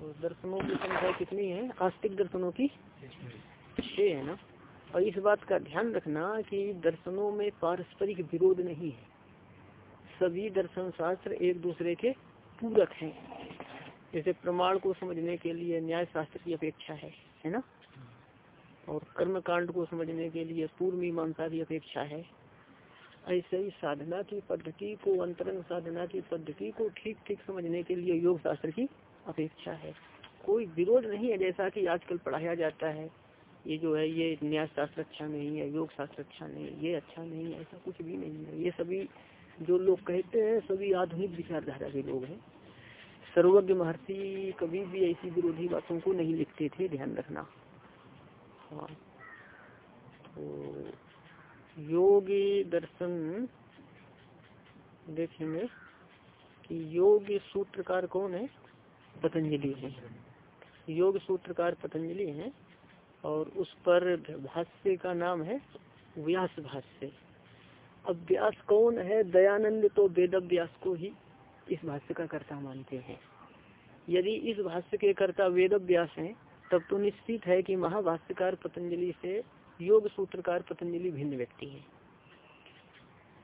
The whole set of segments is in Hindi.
तो दर्शनों की संख्या कितनी है? आस्तिक दर्शनों की छह है ना? और इस बात का ध्यान रखना कि दर्शनों में पारस्परिक विरोध नहीं है। सभी दर्शन शास्त्र एक दूसरे के पूरक हैं। जैसे प्रमाण को समझने के लिए न्याय शास्त्र की अपेक्षा है है ना? और कर्म कांड को समझने के लिए पूर्व मीमांसा की अपेक्षा है। ऐसे ही साधना की पद्धति को, अंतरंग साधना की पद्धति को ठीक ठीक समझने के लिए योग शास्त्र की अपेक्षा है। कोई विरोध नहीं है जैसा कि आजकल पढ़ाया जाता है, ये जो है, ये न्याय शास्त्र अच्छा नहीं है योग शास्त्र अच्छा नहीं है, ये अच्छा नहीं है, ऐसा कुछ भी नहीं है। ये सभी जो लोग कहते हैं, सभी आधुनिक विचारधारा के लोग हैं। सर्वज्ञ महर्षि कभी भी ऐसी विरोधी बातों को नहीं लिखते थे, ध्यान रखना। हाँ। तो योगी दर्शन, देखेंगे कि योग सूत्रकार कौन है? पतंजलि है। योग सूत्रकार पतंजलि है और उस पर भाष्य का नाम है व्यास भाष्य। अब व्यास कौन है? दयानंद तो वेद व्यास को ही इस भाष्य का कर्ता मानते हैं। यदि इस भाष्य के कर्ता वेद व्यास है, तब तो निश्चित है कि महाभाष्यकार पतंजलि से योग सूत्रकार पतंजलि भिन्न व्यक्ति है।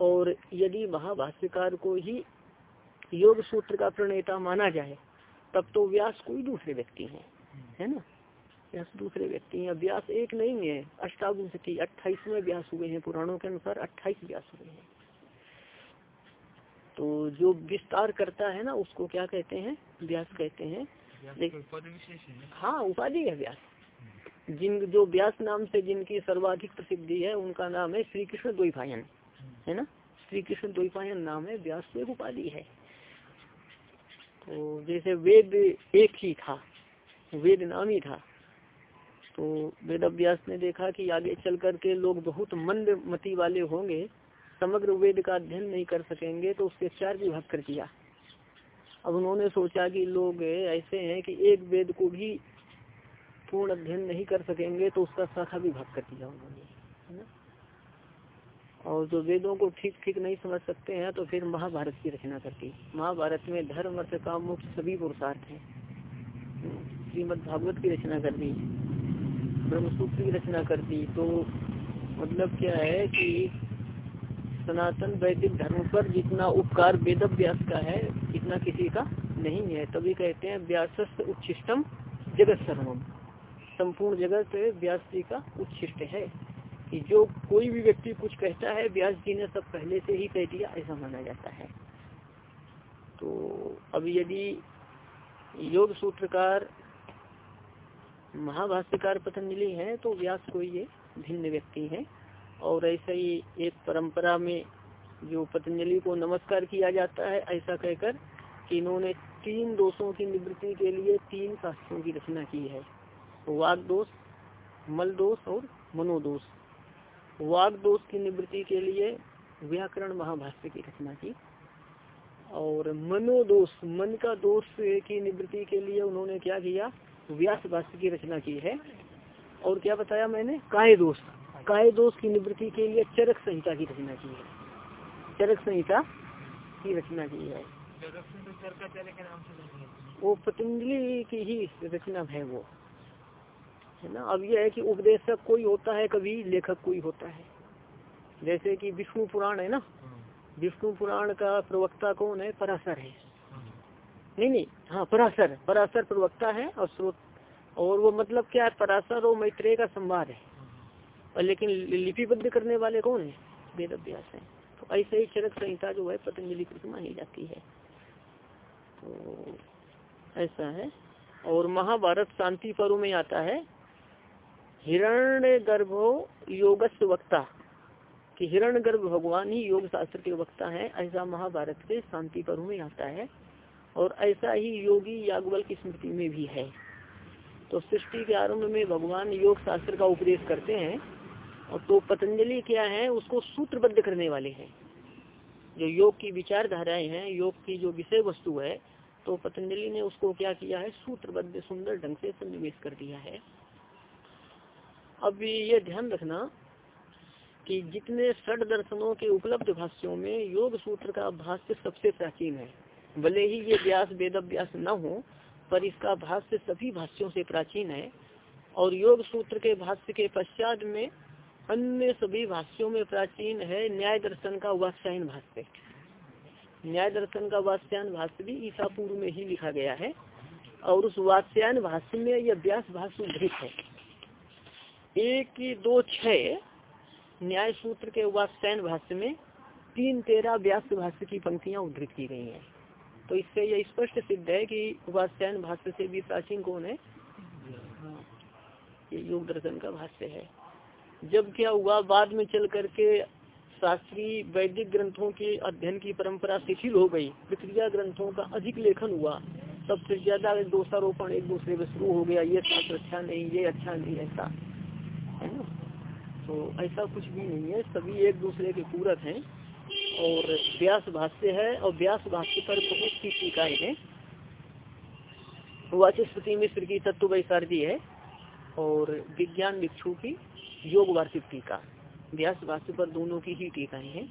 और यदि महाभाष्यकार को ही योग सूत्र का प्रणेता माना जाए तब तो व्यास कोई दूसरे व्यक्ति है है ना? व्यास दूसरे व्यक्ति हैं। व्यास एक नहीं है। अष्टाविंशति अट्ठाईसवें व्यास हुए हैं पुराणों के अनुसार अट्ठाईस व्यास हुए हैं। तो जो विस्तार करता है ना उसको क्या कहते हैं? व्यास कहते हैं। हाँ उपाधि है व्यास। जिन जो व्यास नाम से जिनकी सर्वाधिक प्रसिद्धि है उनका नाम है श्री कृष्ण द्वैपायन है ना? श्री कृष्ण द्वैपायन नाम है व्यास एक उपाधि है। तो जैसे वेद एक ही था, वेद नाम ही था। तो वेद अभ्यास ने देखा कि आगे चल कर के लोग बहुत मंद मती वाले होंगे, समग्र वेद का अध्ययन नहीं कर सकेंगे तो उसके चार विभाग कर दिया। अब उन्होंने सोचा कि लोग ऐसे हैं कि एक वेद को भी पूर्ण अध्ययन नहीं कर सकेंगे तो उसका शाखा विभाग कर दिया उन्होंने, है ना? और जो वेदों को ठीक ठीक नहीं समझ सकते हैं तो फिर महाभारत की रचना करती महाभारत में धर्म, अर्थ, काम मुक्त सभी पुरुषार्थ है। श्रीमद भागवत की रचना कर दी ब्रह्मसूत्र की रचना कर दी तो मतलब क्या है कि सनातन वैदिक धर्म पर जितना उपकार वेद व्यास का है, इतना किसी का नहीं है। तभी कहते हैं व्यास उच्छिष्टम जगत सर्वम संपूर्ण जगत व्यास जी का उच्छिष्ट है। कि जो कोई भी व्यक्ति कुछ कहता है, व्यास जी ने सब पहले से ही कह दिया, ऐसा माना जाता है। तो अब यदि योग सूत्रकार, महाभाष्यकार पतंजलि है तो व्यास कोई ये भिन्न व्यक्ति है। और ऐसे ही एक परंपरा में जो पतंजलि को नमस्कार किया जाता है, ऐसा कहकर कि इन्होंने तीन दोषों की निवृत्ति के लिए तीन शास्त्रों की रचना की है। वाग दोष मल दोष और मनोदोष। वाग दोष की निवृत्ति के लिए व्याकरण महाभाष्य की रचना की। और मनोदोष मन का दोष की निवृत्ति के लिए उन्होंने क्या किया? व्यास भाष्य की रचना की है। और क्या बताया मैंने? काय दोष। काय दोष की निवृत्ति के लिए चरक संहिता की रचना की है। चरक संहिता की रचना की है। वो पतंजलि की ही रचना है वो। है ना? अब यह है कि उपदेशक कोई होता है कभी लेखक कोई होता है। जैसे कि विष्णु पुराण है ना? विष्णु पुराण का प्रवक्ता कौन है? पराशर है। नहीं नहीं हाँ पराशर पराशर प्रवक्ता है और स्रोत और वो मतलब क्या है? पराशर और मैत्रेय का संवाद है। और लेकिन लिपिबद्ध करने वाले कौन है? वेद अभ्यास है। तो ऐसे ही चरक संहिता जो है पतंजलि कृत मानी जाती है। तो ऐसा है। और महाभारत शांति पर्व में आता है। हिरण्य गर्भो योगस्व वक्ता। कि हिरण गर्भ भगवान ही योग शास्त्र के वक्ता है, ऐसा महाभारत के शांति पर्व में आता है। और ऐसा ही योगी यागवल की स्मृति में भी है। तो सृष्टि के आरंभ में भगवान योग शास्त्र का उपदेश करते हैं। और तो पतंजलि क्या है, उसको सूत्रबद्ध करने वाले हैं। जो योग की विचारधाराएँ हैं, योग की जो विषय वस्तु है तो पतंजलि ने उसको क्या किया है, सूत्रबद्ध सुंदर ढंग से सन्निवेश कर दिया है। अब ये ध्यान रखना कि जितने षड दर्शनों के उपलब्ध भाष्यों में योग सूत्र का भाष्य सबसे प्राचीन है। भले ही ये व्यास वेद अभ्यास न हो, पर इसका भाष्य सभी भाष्यों से प्राचीन है और योग सूत्र के भाष्य के पश्चात में अन्य सभी भाष्यों में प्राचीन है न्याय दर्शन का वात्स्यायन भाष्य। न्याय दर्शन का वात्स्यायन भाष्य भी ईसा पूर्व में ही लिखा गया है और उस वात्स्यायन भाष्य में यह व्यास भाष्य उद्धृत है। एक दो छ न्याय सूत्र के वात्स्यायन भाष्य में तीन तेरह व्यास भाष्य की पंक्तियाँ उद्धृत की गई हैं। तो इससे यह स्पष्ट सिद्ध है कि वात्स्यायन भाष्य से भी प्राचीन कौन है? ये योग दर्शन का भाष्य है। जब क्या हुआ, बाद में चल करके शास्त्रीय वैदिक ग्रंथों के अध्ययन की परंपरा शिथिल हो गई। प्रक्रिया ग्रंथों का अधिक लेखन हुआ। सबसे ज़्यादा दोषारोपण एक दूसरे में शुरू हो गया। ये शास्त्र अच्छा नहीं, ये अच्छा नहीं, ऐसा। है ना? तो ऐसा कुछ भी नहीं है। सभी एक दूसरे के पूरक हैं और व्यास भाष्य है और व्यास भाष्य पर बहुत सी टीकाएँ हैं। वाचस्पति मिश्र की तत्व वैसारदी है और विज्ञान भिक्षु की योग वार्षिक टीका। व्यास भाष्य पर दोनों की ही टीकाएँ हैं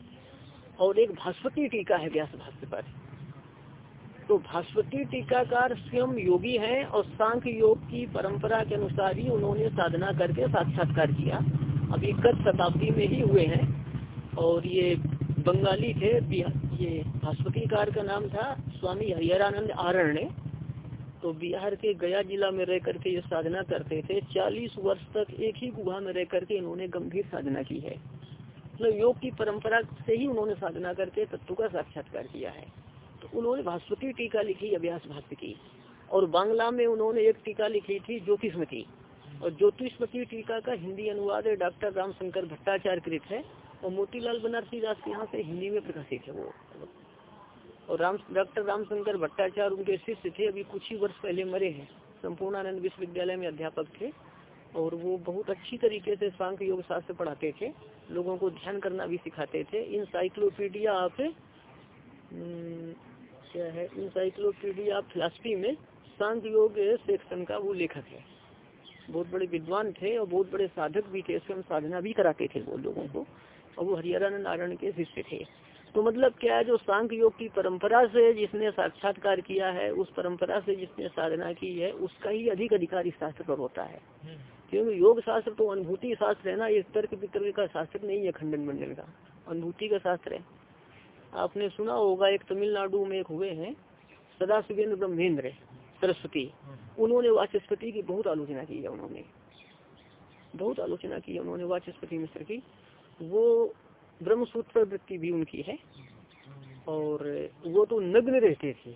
और एक भास्वती टीका है व्यास भाष्य पर। तो भास्वती टीकाकार स्वयं योगी हैं और सांख्य योग की परंपरा के अनुसार ही उन्होंने साधना करके साक्षात्कार किया। अभी कद शताब्दी में ही हुए हैं और ये बंगाली थे ये भास्वती कार का नाम था स्वामी हरिहरानंद आरण्य। तो बिहार के गया जिला में रह करके ये साधना करते थे। चालीस वर्ष तक एक ही गुहा में रह करके इन्होंने गंभीर साधना की है। मतलब योग की परंपरा से ही उन्होंने साधना करके तत्व का साक्षात्कार किया है। उन्होंने भास्वती टीका लिखी अभ्यास भाष्य की। और बांग्ला में उन्होंने एक टीका लिखी थी ज्योतिषमती और ज्योतिषमती टीका का हिंदी अनुवाद है डॉक्टर रामशंकर भट्टाचार्य कृत है और मोतीलाल बनारसी दास यहाँ से हिंदी में प्रकाशित है वो। और राम डॉक्टर रामशंकर भट्टाचार्य उनके शिष्य थे अभी कुछ ही वर्ष पहले मरे हैं। संपूर्णानंद विश्वविद्यालय में अध्यापक थे। और वो बहुत अच्छी तरीके से सांख योग शास्त्र पढ़ाते थे। लोगों को ध्यान करना भी सिखाते थे। इंसाइक्लोपीडिया हम्म, क्या है? इंसाइक्लोपीडिया फिलासफी में सांख योग सेक्शन का वो लेखक है। बहुत बड़े विद्वान थे और बहुत बड़े साधक भी थे स्वयं साधना भी कराते थे वो लोगों को। और वो हरियाणा नारायण के शिष्य थे। तो मतलब क्या है जो सांख योग की परंपरा से जिसने साक्षात्कार किया है उस परंपरा से जिसने साधना की है उसका ही अधिक अधिकार इस शास्त्र पर होता है। हम्म। क्योंकि योग शास्त्र तो अनुभूति शास्त्र है ना ये तर्क वितर्क का शास्त्र नहीं है खंडन मंडल का। अनुभूति का शास्त्र है। आपने सुना होगा एक तमिलनाडु में एक हुए हैं सदा शिवेंद्र ब्रह्मेंद्र सरस्वती। हम्म। उन्होंने वाचस्पति की बहुत आलोचना की है उन्होंने। बहुत आलोचना की है उन्होंने वाचस्पति मिश्र की। वो ब्रह्मसूत्र वृत्ति भी उनकी है। और वो तो नग्न रहते थे।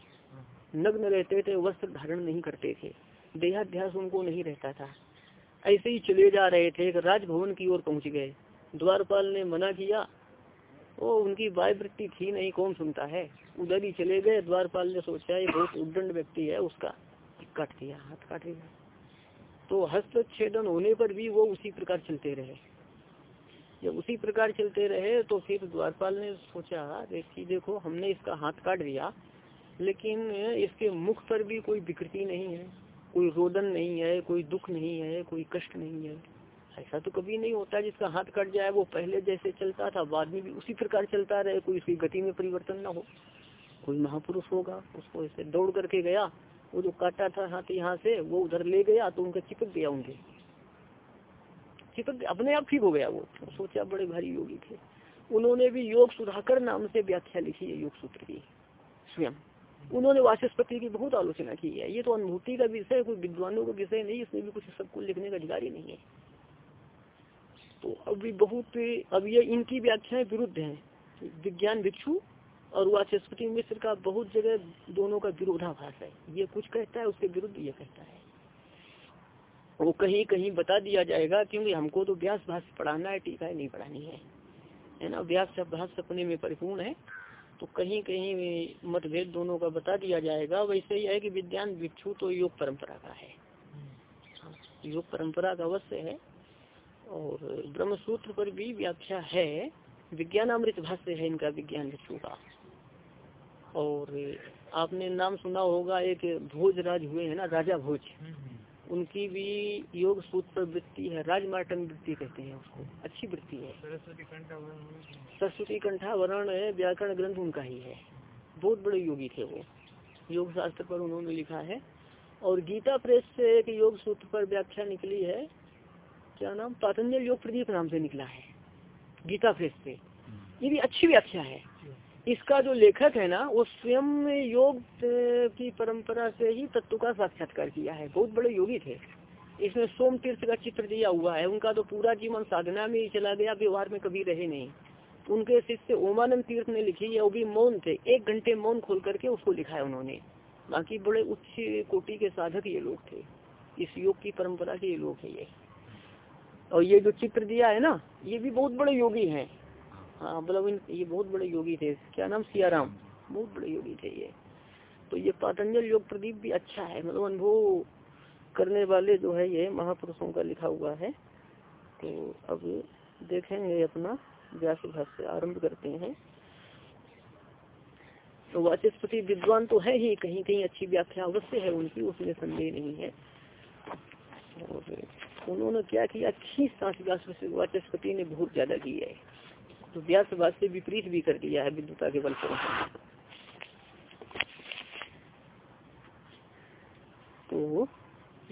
नग्न रहते थे वस्त्र धारण नहीं करते थे। देहाध्यास उनको नहीं रहता था। ऐसे ही चले जा रहे थे एक राजभवन की ओर पहुँच गए। द्वारपाल ने मना किया वो उनकी वाय वृत्ति थी नहीं, कौन सुनता है? उधर ही चले गए, द्वारपाल ने सोचा ये बहुत उद्दंड व्यक्ति है, उसका काट दिया, हाथ काट दिया। तो हस्तच्छेदन होने पर भी वो उसी प्रकार चलते रहे। जब उसी प्रकार चलते रहे तो फिर द्वारपाल ने सोचा देखिए देखो, हमने इसका हाथ काट दिया, लेकिन इसके मुख पर भी कोई विकृति नहीं है, कोई रोदन नहीं है, कोई दुख नहीं है, कोई कष्ट नहीं है। ऐसा तो कभी नहीं होता जिसका हाथ कट जाए, वो पहले जैसे चलता था, बाद में भी उसी प्रकार चलता रहे, कोई उसकी गति में परिवर्तन ना हो। कोई महापुरुष होगा, उसको ऐसे दौड़ करके गया, वो जो काटा था हाथ यहाँ से, वो उधर ले गया तो उनका चिपक गया उनके। चिपक अपने आप ठीक हो गया वो। सोचा बड़े भारी योगी थे। उन्होंने भी योग सुधाकर नाम से व्याख्या लिखी है, योग सूत्र की। स्वयं। उन्होंने वाचस्पति की बहुत आलोचना की है। ये तो अनुभूति का विषय कोई विद्वानों का विषय नहीं, इसमें भी कुछ सबको लिखने का अधिकार ही नहीं है। तो अभी बहुत अब ये इनकी व्याख्याएँ विरुद्ध हैं। विज्ञान भिक्षु और वाचस्पति मिश्र का बहुत जगह दोनों का विरोधाभास है। ये कुछ कहता है उसके विरुद्ध ये कहता है। वो कहीं कहीं बता दिया जाएगा क्योंकि हमको तो व्यास भाष्य पढ़ाना है टीका नहीं पढ़ानी है। है ना? व्यास भाष्य अपने में परिपूर्ण है तो कहीं कहीं मतभेद दोनों का बता दिया जाएगा। वैसे ही है कि विज्ञान भिक्षु तो योग परंपरा का है। हाँ, योग परंपरा का अवश्य है। और ब्रह्म सूत्र पर भी व्याख्या है। विज्ञान अमृत भाष्य है इनका विज्ञान भिक्षु का। और आपने नाम सुना होगा एक भोज राज हुए है ना राजा भोज। उनकी भी योग सूत्र वृत्ति है राजमार्टन वृत्ति कहते हैं उसको। अच्छी वृत्ति है। सरस्वती कंठावरण व्याकरण ग्रंथ उनका ही है। बहुत बड़े योगी थे वो। योग शास्त्र पर उन्होंने लिखा है। और गीता प्रेस से एक योग सूत्र पर व्याख्या निकली है। क्या नाम? पातंजल योग प्रदीप नाम से निकला है। गीता प्रेस से ये भी अच्छी व्याख्या है। इसका जो लेखक है ना, वो स्वयं योग की परंपरा से ही तत्व का साक्षात्कार किया है। बहुत बड़े योगी थे। इसमें सोम तीर्थ का चित्र दिया हुआ है। उनका तो पूरा जीवन साधना में ही चला गया, व्यवहार में कभी रहे नहीं। उनके शिष्य ओमानंद तीर्थ ने लिखी है वो भी मौन थे। एक घंटे मौन खोल करके उसको लिखा है उन्होंने। बाकी बड़े उच्च कोटि के साधक ये लोग थे। इस योग की परंपरा के ये लोग है ये। और ये जो चित्र दिया है ना, ये भी बहुत बड़े योगी हैं। हाँ मतलब इन, ये बहुत बड़े योगी थे। क्या नाम? सियाराम। बहुत बड़े योगी थे ये। तो ये पातंजल योग प्रदीप भी अच्छा है। मतलब अनुभव करने वाले जो है ये महापुरुषों का लिखा हुआ है। तो अब देखेंगे अपना व्यास भाष्य आरंभ करते हैं। तो वाचस्पति विद्वान तो है ही। कहीं कहीं अच्छी व्याख्या अवश्य है उनकी, उसमें संदेह नहीं है। और उन्होंने क्या किया? खींच सांस वाचस्पति ने बहुत ज़्यादा की है। तो व्यास से विपरीत भी कर दिया है विद्युता के बल पर तो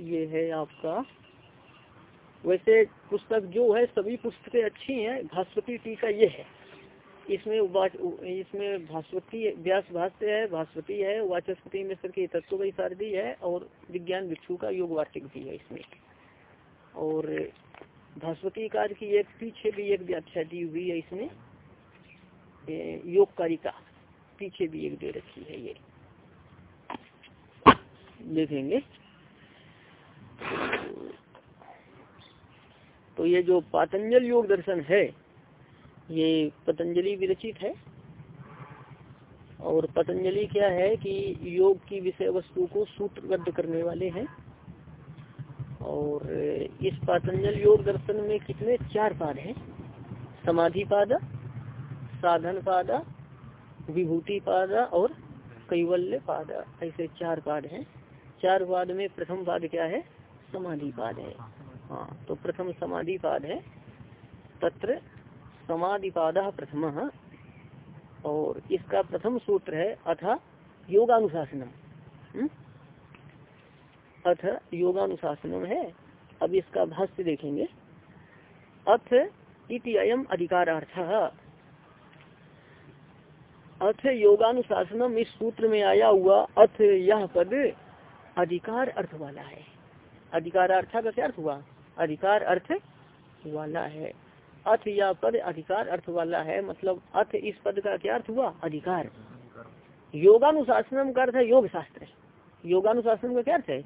ये है आपका। वैसे पुस्तक जो है, सभी पुस्तकें अच्छी हैं। भास्वती टीका ये है। इसमें इसमें भास्वती, व्यास भाष्य है, भास्वती है, वाचस्पति मिश्र की तत्व की शारदी है और विज्ञान भिक्षु का योग वार्षिक भी है इसमें। और भास्वती कार्य की एक पीछे भी एक व्याख्या दी हुई है इसमें योग कारिका पीछे भी एक दे रखी है ये। देखेंगे। तो ये जो पातंजल योग दर्शन है, ये पतंजलि विरचित है। और पतंजलि क्या है कि योग की विषय वस्तु को सूत्रबद्ध करने वाले हैं। और इस पातंजल योग दर्शन में कितने? चार पाद हैं। समाधि पाद, साधन पाद, विभूति पाद और कैवल्य पाद। ऐसे चार पाद हैं। चार पाद में प्रथम पाद क्या है? समाधि पाद है। हाँ तो प्रथम समाधि पाद है। तत्र समाधि पाद प्रथम। और इसका प्रथम सूत्र है अथा योगानुशासनम। हम्म? अथ योगानुशासनम है। अब इसका भाष्य देखेंगे। अथ इति अयम अधिकार अर्थ अथ योगानुशासनम इस सूत्र में आया हुआ अथ यह पद अधिकार अर्थ वाला है। अधिकार अर्थ का क्या अर्थ हुआ? अधिकार अर्थ वाला है। अर्थ यह पद अधिकार अर्थ वाला है मतलब अर्थ इस पद का क्या अर्थ हुआ? अधिकार। योगानुशासनम का अर्थ है योग शास्त्र योगानुशासन का क्या अर्थ है?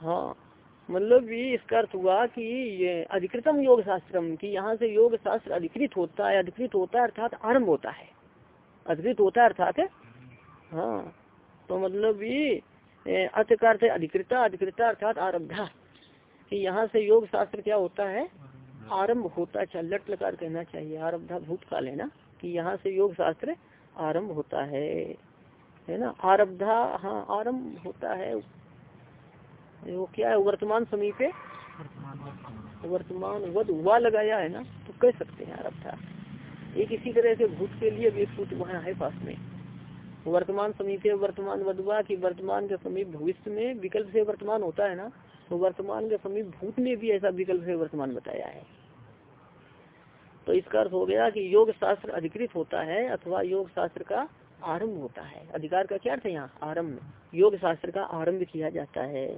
हाँ मतलब भी इसका अर्थ हुआ कि ये अधिकृतम योग शास्त्रम कि यहाँ से योग शास्त्र अधिकृत होता है, अधिकृत होता है, अर्थात आरंभ होता है। अधिकृत होता है, अर्थात हाँ तो मतलब भी अर्थ का अर्थ अधिकृता अधिकृता अर्थात आरब्धा। कि यहाँ से योग शास्त्र क्या होता है? आरंभ होता है, लट लकार कहना चाहिए, आरब्धा भूतकाल है ना? कि यहाँ से योग शास्त्र आरंभ होता है है ना? आरब्धा हाँ आरंभ होता है वो क्या है, वर्तमान समीपे वर्तमान वध हुआ लगाया है ना तो कह सकते हैं आरब्धा एक इसी तरह से भूत के लिए भी सूत्र वहाँ है पास में। वर्तमान समीपे वर्तमान वधवा की वर्तमान के समीप भविष्य में विकल्प से वर्तमान होता है ना तो वर्तमान के समीप भूत में भी ऐसा विकल्प से वर्तमान बताया है। तो इसका अर्थ हो गया कि योग शास्त्र अधिकृत होता है अथवा योग शास्त्र का आरंभ होता है। अधिकार का क्या अर्थ है यहाँ? आरंभ। योग शास्त्र का आरंभ किया जाता है।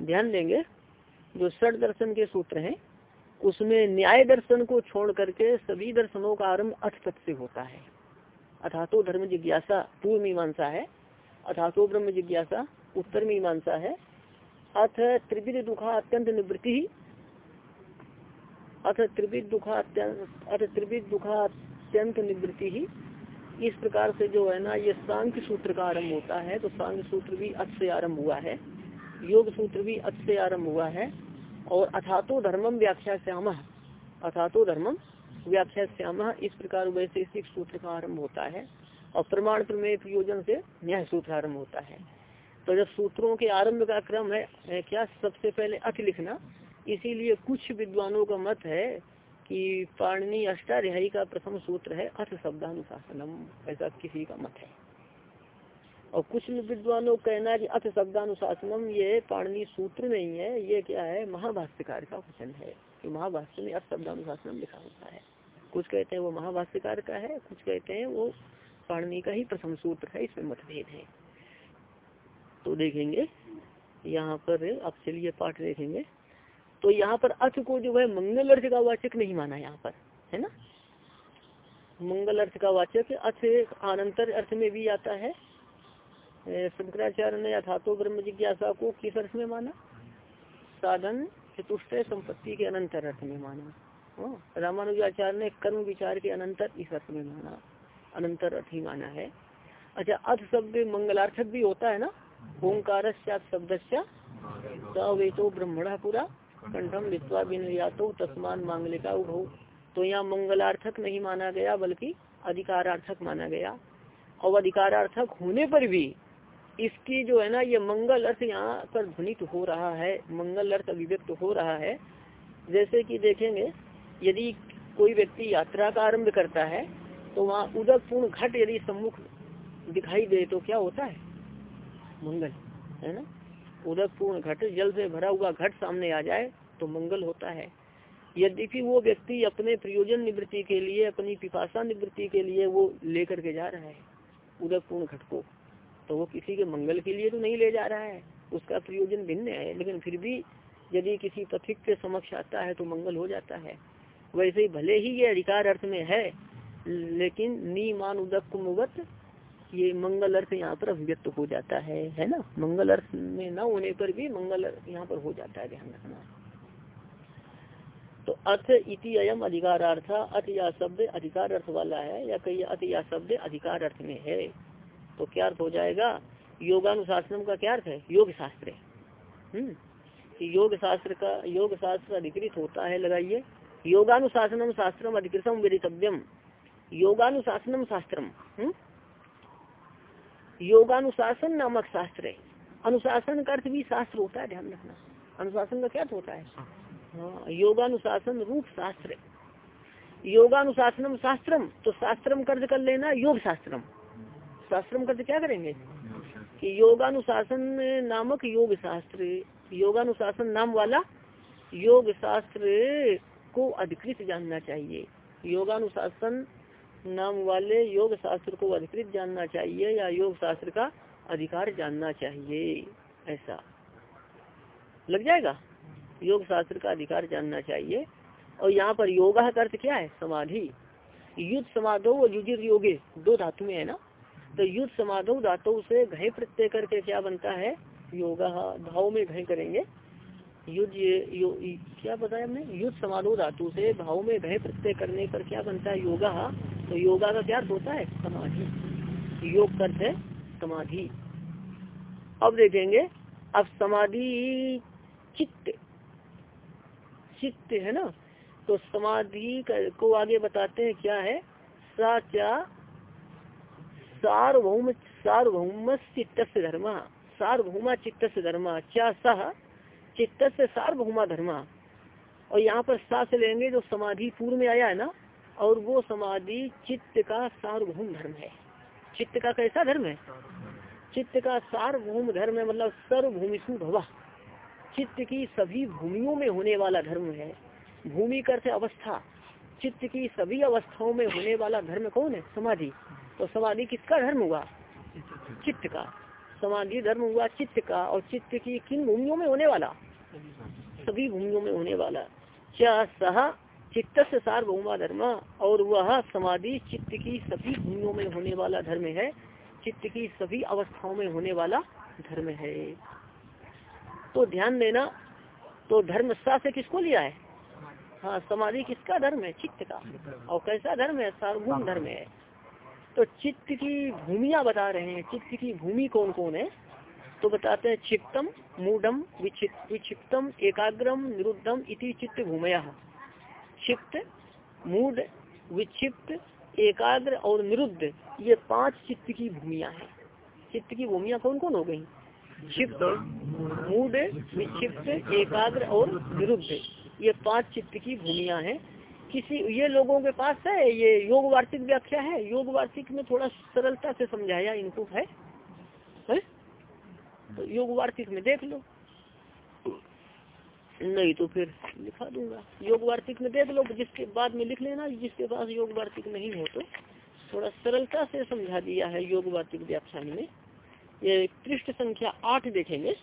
ध्यान देंगे, जो षड दर्शन के सूत्र हैं, उसमें न्याय दर्शन को छोड़ करके सभी दर्शनों का आरंभ अथ तत् से होता है। अथातो धर्म जिज्ञासा पूर्व मीमांसा है, अथातो ब्रह्म जिज्ञासा उत्तर मीमांसा है, अथ त्रिविध दुखा अत्यंत निवृत्ति ही, अथ त्रिविध दुखा अथ त्रिविध दुखा अत्यंत निवृत्ति ही, इस प्रकार से जो है ना, ये सांख्य सूत्र का आरंभ होता है तो सांख्य सूत्र भी अथ से आरंभ हुआ है। योग सूत्र भी अथ से आरंभ हुआ है और अथातो धर्मम व्याख्या श्याम अथातो धर्मम व्याख्या श्याम इस प्रकार वैशेषिक सूत्र का आरंभ होता है और प्रमाण प्रमेय प्रयोजन से न्याय सूत्र आरंभ होता है। तो जब सूत्रों के आरंभ का क्रम है, है क्या? सबसे पहले अथ लिखना। इसीलिए कुछ विद्वानों का मत है कि पाणनी अष्टाध्यायी का प्रथम सूत्र है अथ शब्दानुशासनम ऐसा किसी का मत है। और कुछ विद्वानों कहना है कि अथ शब्दानुशासनम ये पाणनी सूत्र नहीं है, ये क्या है, महाभाष्यकार का वचन है कि महाभाष्य में अथ शब्दानुशासनम लिखा होता है। कुछ कहते हैं वो महाभाष्यकार का है, कुछ कहते हैं वो पाणनी का ही प्रथम सूत्र है, इसमें मतभेद है। तो देखेंगे, यहाँ पर अब चलिए पाठ देखेंगे। तो यहाँ पर अर्थ को जो है मंगल अर्थ का वाचक नहीं माना यहाँ पर, है ना? मंगल अर्थ का वाचक अर्थ आनंतर अर्थ में भी आता है शंकराचार्य ने अथातो ब्रह्म जिज्ञासा को किस अर्थ में माना? साधन चतुष्ट संपत्ति के अनंतर अर्थ में माना। हाँ, रामानुजाचार्य ने कर्म विचार के अनंतर इस अर्थ में माना। अनंतर अर्थ ही माना है। अच्छा अर्थ शब्द मंगलार्थक भी होता है ना? ओंकार शब्द सवेतो ब्रह्मणा पूरा कंठम वित्वा विनिर्यातो तस्मान मांगलिका उभो। तो यहाँ मंगलार्थक नहीं माना गया बल्कि अधिकारार्थक माना गया। और अधिकारार्थक होने पर भी इसकी जो है ना, ये मंगल अर्थ यहाँ पर ध्वनित हो रहा है, मंगल अर्थ अभिव्यक्त हो रहा है। जैसे कि देखेंगे, यदि कोई व्यक्ति यात्रा का आरंभ करता है तो वहाँ उदक पूर्ण घट यदि सम्मुख दिखाई दे तो क्या होता है? मंगल, है ना? उदक पूर्ण घट, जल से भरा हुआ घट सामने आ जाए तो मंगल होता है। यद्यपि वो व्यक्ति अपने प्रयोजन निवृत्ति के लिए, अपनी पिपाशा निवृत्ति के लिए वो लेकर के जा रहा है उदक पूर्ण घट को तो वो किसी के मंगल के लिए तो नहीं ले जा रहा है। उसका प्रयोजन भिन्न है, लेकिन फिर भी यदि किसी पथिक के समक्ष आता है तो मंगल हो जाता है। वैसे ही भले ही ये अधिकार अर्थ में है, लेकिन मान उदक कुमवत ये मंगल अर्थ यहाँ पर अभिव्यक्त हो जाता है है ना? मंगल अर्थ में न होने पर भी मंगल अर्थ यहाँ पर हो जाता है ध्यान रखना। तो अर्थ इति अयम अधिकारार्थ अर्थ या शब्द अधिकार अर्थ वाला है, या कई अर्थ या शब्द अधिकार अर्थ में है। तो क्या अर्थ हो जाएगा? योगानुशासनम का क्या अर्थ है? योग शास्त्र हम्म। योग शास्त्र का योग शास्त्र अधिकृत होता है, लगाइए। योगानुशासनम शास्त्रम अधिकृतम विदितव्यम। योगानुशासनम शास्त्रम। हम्म। योगानुशासन नामक शास्त्र है। अनुशासन का अर्थ भी शास्त्र होता है, ध्यान रखना। अनुशासन का क्या अर्थ होता है? हाँ योगानुशासन रूप शास्त्र योगानुशासनम शास्त्रम तो शास्त्रम कर्ज कर लेना योग शास्त्रम शास्त्र करते क्या करेंगे? कि योगानुशासन नामक योग शास्त्र योगानुशासन नाम वाला योग शास्त्र को अधिकृत जानना चाहिए। योगानुशासन नाम वाले योग शास्त्र को अधिकृत जानना चाहिए या योग शास्त्र का अधिकार जानना चाहिए, ऐसा। लग जाएगा? योग शास्त्र का अधिकार जानना चाहिए। और यहाँ पर योगा का अर्थ क्या है? समाधि। युद्ध समाधो और युजित योगे, दो धातु में है ना? तो युद्ध समाधो धातु से घय प्रत्यय करके क्या बनता है? योगा। भाव में घय करेंगे। युद्ध यो, क्या बताया हमने? युद्ध समाधो धातु से भाव में घय प्रत्यय करने पर क्या बनता है? योगा। तो योगा का क्या होता है? समाधि। योग अर्थ है समाधि। अब देखेंगे। अब समाधि चित्त। चित्त है ना? तो समाधि को आगे बताते हैं क्या है? साचा सार्वभौम सार्वभौम चित्त धर्म। सार्वभौमा चित्त धर्म। क्या सह चित्त से सार्वभौमा धर्म। और यहाँ पर सा से लेंगे जो समाधि पूर्व में आया है ना, और वो समाधि चित्त का सार्वभौम धर्म है। चित्त का कैसा धर्म है? चित्त का सार्वभौम धर्म है मतलब सर्वभूमिशु भवा। चित्त की सभी भूमियों में होने वाला धर्म है। भूमि करते अवस्था। चित्त की सभी अवस्थाओं में होने वाला धर्म कौन है? समाधि। तो समाधि किसका धर्म हुआ? चित्त का। समाधि धर्म हुआ चित्त का, और चित्त की किन भूमियों में होने वाला? सभी भूमियों में होने वाला। क्या सह चित्त से सार्वभौमा धर्म, और वह समाधि चित्त की सभी भूमियों में होने वाला धर्म है? चित्त की सभी अवस्थाओं में होने वाला धर्म है। तो ध्यान देना तो धर्म सा किसको लिया है? हाँ समाधि किसका धर्म है? चित्त का। और कैसा धर्म है? सार्वभौम धर्म है। तो चित्त की भूमिया बता रहे हैं, चित्त की भूमि कौन कौन है? तो बताते हैं, चित्तम मूडम विक्षिप्तम एकाग्रम, निरुद्धम इति चित्त भूमया। चित्त मूड विक्षिप्त एकाग्र और निरुद्ध, ये पाँच चित्त की भूमिया है। चित्त की भूमिया कौन कौन हो गई? चित्त मूड विक्षिप्त एकाग्र और निरुद्ध, ये पाँच चित्त की भूमिया हैं। किसी, ये लोगों के पास है, ये योग वार्षिक व्याख्या है, योग वार्षिक में थोड़ा सरलता से समझाया इनको है। तो योग वार्षिक में देख लो। नहीं तो फिर लिखा दूँगा। योग वार्षिक में देख लो, जिसके बाद में लिख लेना, जिसके पास योग वार्तिक नहीं हो तो थोड़ा सरलता से समझा दिया है योग वार्तिक व्याख्यान में। ये पृष्ठ संख्या आठ देखेंगे।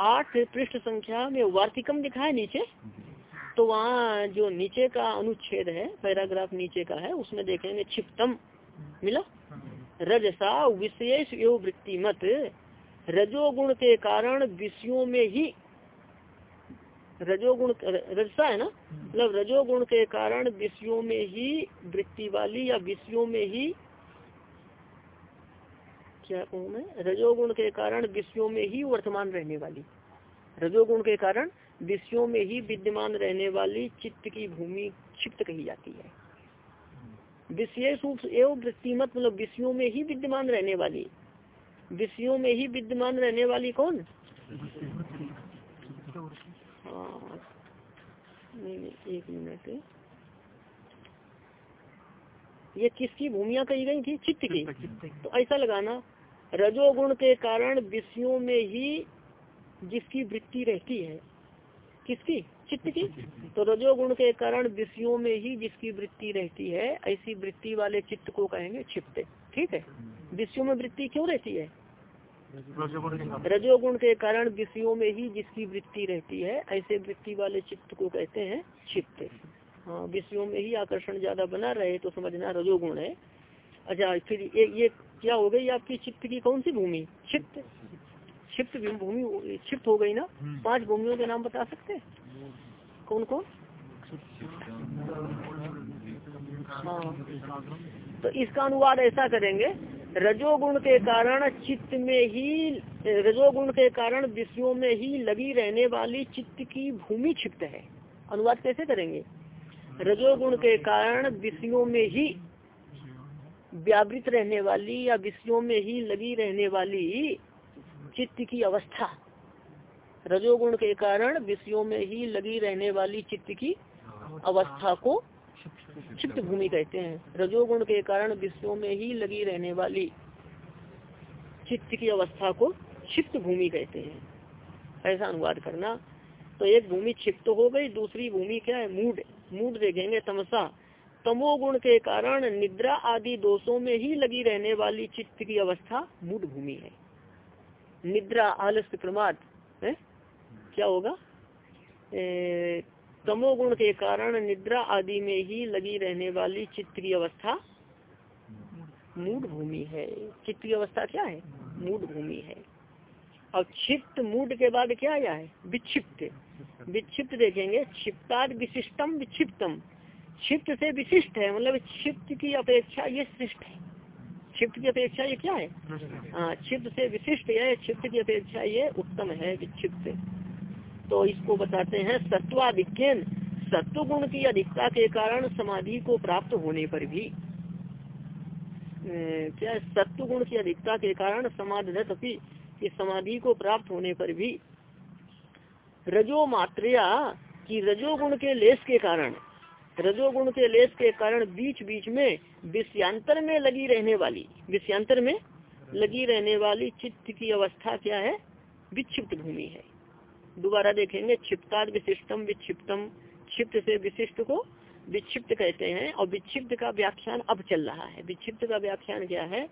आठ पृष्ठ संख्या में वार्तिकम दिखा है नीचे। तो वहाँ जो नीचे का अनुच्छेद है, पैराग्राफ नीचे का है, उसमें देखेंगे क्षिप्तम। मिला? रजसा विशेष एवं वृत्ति मत। रजोगुण के कारण विषयों में ही रजोगुण, रजसा है ना? मतलब रजोगुण के कारण विषयों में ही वृत्ति वाली या विषयों में ही क्या कहूँ मैं? रजोगुण के कारण विषयों में ही वर्तमान रहने वाली। रजोगुण के कारण विषयों में ही विद्यमान रहने वाली चित्त की भूमि क्षिप्त कही जाती है। विशेष रूप एवं वृत्तिमत मतलब विषयों में ही विद्यमान रहने वाली। विषयों में ही विद्यमान रहने वाली कौन? हाँ। एक मिनट। ये किसकी भूमिया कही गई थी? चित्त की। तो ऐसा लगाना, रजोगुण के कारण विषयों में ही जिसकी वृत्ति रहती है किसकी? चित्त की? तो रजोगुण के कारण विषयों में ही जिसकी वृत्ति रहती है ऐसी वृत्ति वाले चित्त को कहेंगे क्षिप्त ठीक है? विषयों में वृत्ति क्यों रहती है? रजोगुण के कारण। विषयों में ही जिसकी वृत्ति रहती है ऐसे वृत्ति वाले चित्त को कहते हैं क्षिप्त हाँ विषयों में ही आकर्षण ज़्यादा बना रहे तो समझना रजोगुण है। अच्छा फिर ये ये क्या हो गई आपकी चित्त की? कौन सी भूमि? क्षिप्त क्षिप्त भूमि क्षिप्त हो गई ना? पाँच भूमियों के नाम बता सकते हैं? कौन कौन? हाँ। तो इसका अनुवाद ऐसा करेंगे रजोगुण के कारण चित्त में ही रजोगुण के कारण विषयों में ही लगी रहने वाली चित्त की भूमि क्षिप्त है। अनुवाद कैसे करेंगे? रजोगुण के कारण विषयों में ही व्यावृत रहने वाली या विषयों में ही लगी रहने वाली चित्त की अवस्था। रजोगुण के कारण विषयों में ही लगी रहने वाली चित्त की अवस्था। को क्षिप्त भूमि कहते हैं। रजोगुण के कारण विषयों में ही लगी रहने वाली चित्त की अवस्था को क्षिप्त भूमि कहते हैं। ऐसा अनुवाद करना। तो एक भूमि क्षिप्त हो गई दूसरी भूमि क्या है? मूड। मूड देखेंगे तमसा। तमोगुण के कारण निद्रा आदि दोषों में ही लगी रहने वाली चित्त की अवस्था मूड भूमि है। निद्रा, आलस्य, प्रमाद, है? क्या होगा? तमोगुण के कारण निद्रा आदि में ही लगी रहने वाली चित्त की अवस्था मूड भूमि है। चित्त की अवस्था क्या है? मूड भूमि है। और क्षिप्त मूड के बाद क्या आया है? विक्षिप्त। विक्षिप्त देखेंगे, क्षिप्ताद विशिष्टम विक्षिप्तम। क्षिप्त से विशिष्ट है मतलब क्षिप्त की अपेक्षा ये श्रेष्ठ है। क्षिप्त की अपेक्षा ये क्या है? हाँ क्षिप्त से विशिष्ट है क्षिप्त की अपेक्षा ये उत्तम है विक्षिप्त तो इसको बताते हैं सत्वाधिक्यन सत्व गुण की अधिकता के कारण समाधि को प्राप्त होने पर भी। क्या सत्व गुण की अधिकता के कारण समाधि कि समाधि को प्राप्त होने पर भी। रजो मात्रिया की रजोगुण के लेस के कारण। रजोगुण के लेस के कारण बीच बीच में विषयांतर में लगी रहने वाली, विषयांतर में लगी रहने वाली चित्त की अवस्था क्या है? विक्षिप्त भूमि है। दोबारा देखेंगे, क्षिप्ताद विशिष्टम, विक्षिप्तम। क्षिप्त से विशिष्ट को विक्षिप्त कहते हैं, और विक्षिप्त का व्याख्यान अब चल रहा है। विक्षिप्त का व्याख्यान क्या है?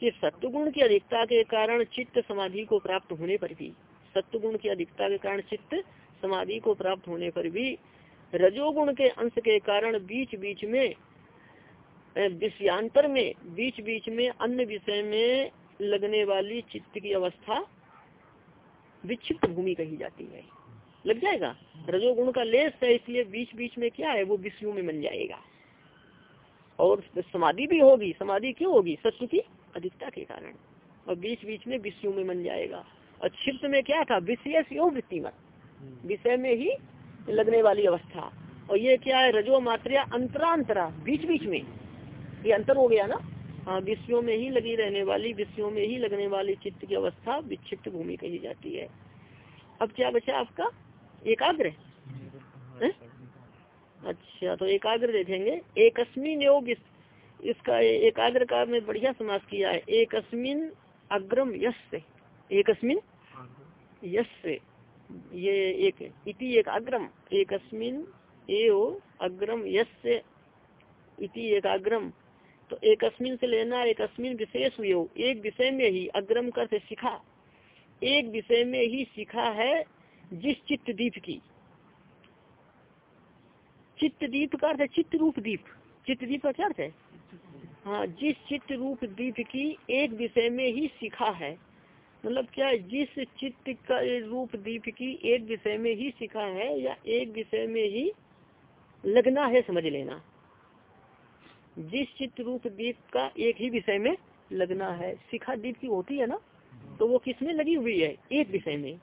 कि सत्वगुण की अधिकता के कारण चित्त समाधि को प्राप्त होने पर भी, सत्वगुण की अधिकता के कारण चित्त समाधि को प्राप्त होने पर भी, रजोगुण के अंश के कारण बीच बीच में विषयांतर में बीच बीच में अन्य विषय में लगने वाली चित्त की अवस्था विक्षिप्त भूमि कही जाती है। लग जाएगा? रजोगुण का लेस है इसलिए बीच बीच में क्या है? वो विषयों में मिल जाएगा। और समाधि भी होगी। समाधि क्यों होगी? सत्य की अधिकता के कारण। और बीच बीच में विषयों में मिल जाएगा। और क्षिप्त में क्या था? विशेष यो वृत्तिमत विषय में ही लगने वाली अवस्था। और ये क्या है? रजो मात्रा अंतरांतरा बीच बीच में। ये अंतर हो गया ना? हाँ विषयों में ही लगी रहने वाली विषयों में ही लगने वाली चित्त की अवस्था विक्षिप्त भूमि कही जाती है। अब क्या बचा आपका? एकाग्र? अच्छा तो एकाग्र देखेंगे। एकस्मिन योग इसका एकाग्र का में बढ़िया समास किया है। एकस्मिन अग्रम यश एकस्मिन? यश ये एक इति एक अग्रम। एकस्मिन एव अग्रम यश इति एक अग्रम। तो एक से लेना एक विशेष एक विषय में ही अग्रम कर से सिखा। एक विषय में ही सिखा है जिस चित्त दीप की। चित्त दीप का अर्थ चित्त रूप दीप। चित्त दीप का अर्थ है? हाँ जिस चित्त रूप दीप की एक विषय में ही सिखा है। मतलब क्या जिस चित्त का रूप दीप की एक विषय में ही सिखा है या एक विषय में ही लगना है समझ लेना। जिस चित्त रूप दीप का एक ही विषय में लगना है, शिखा दीप की होती है ना तो वो किसमें लगी हुई है? एक विषय में।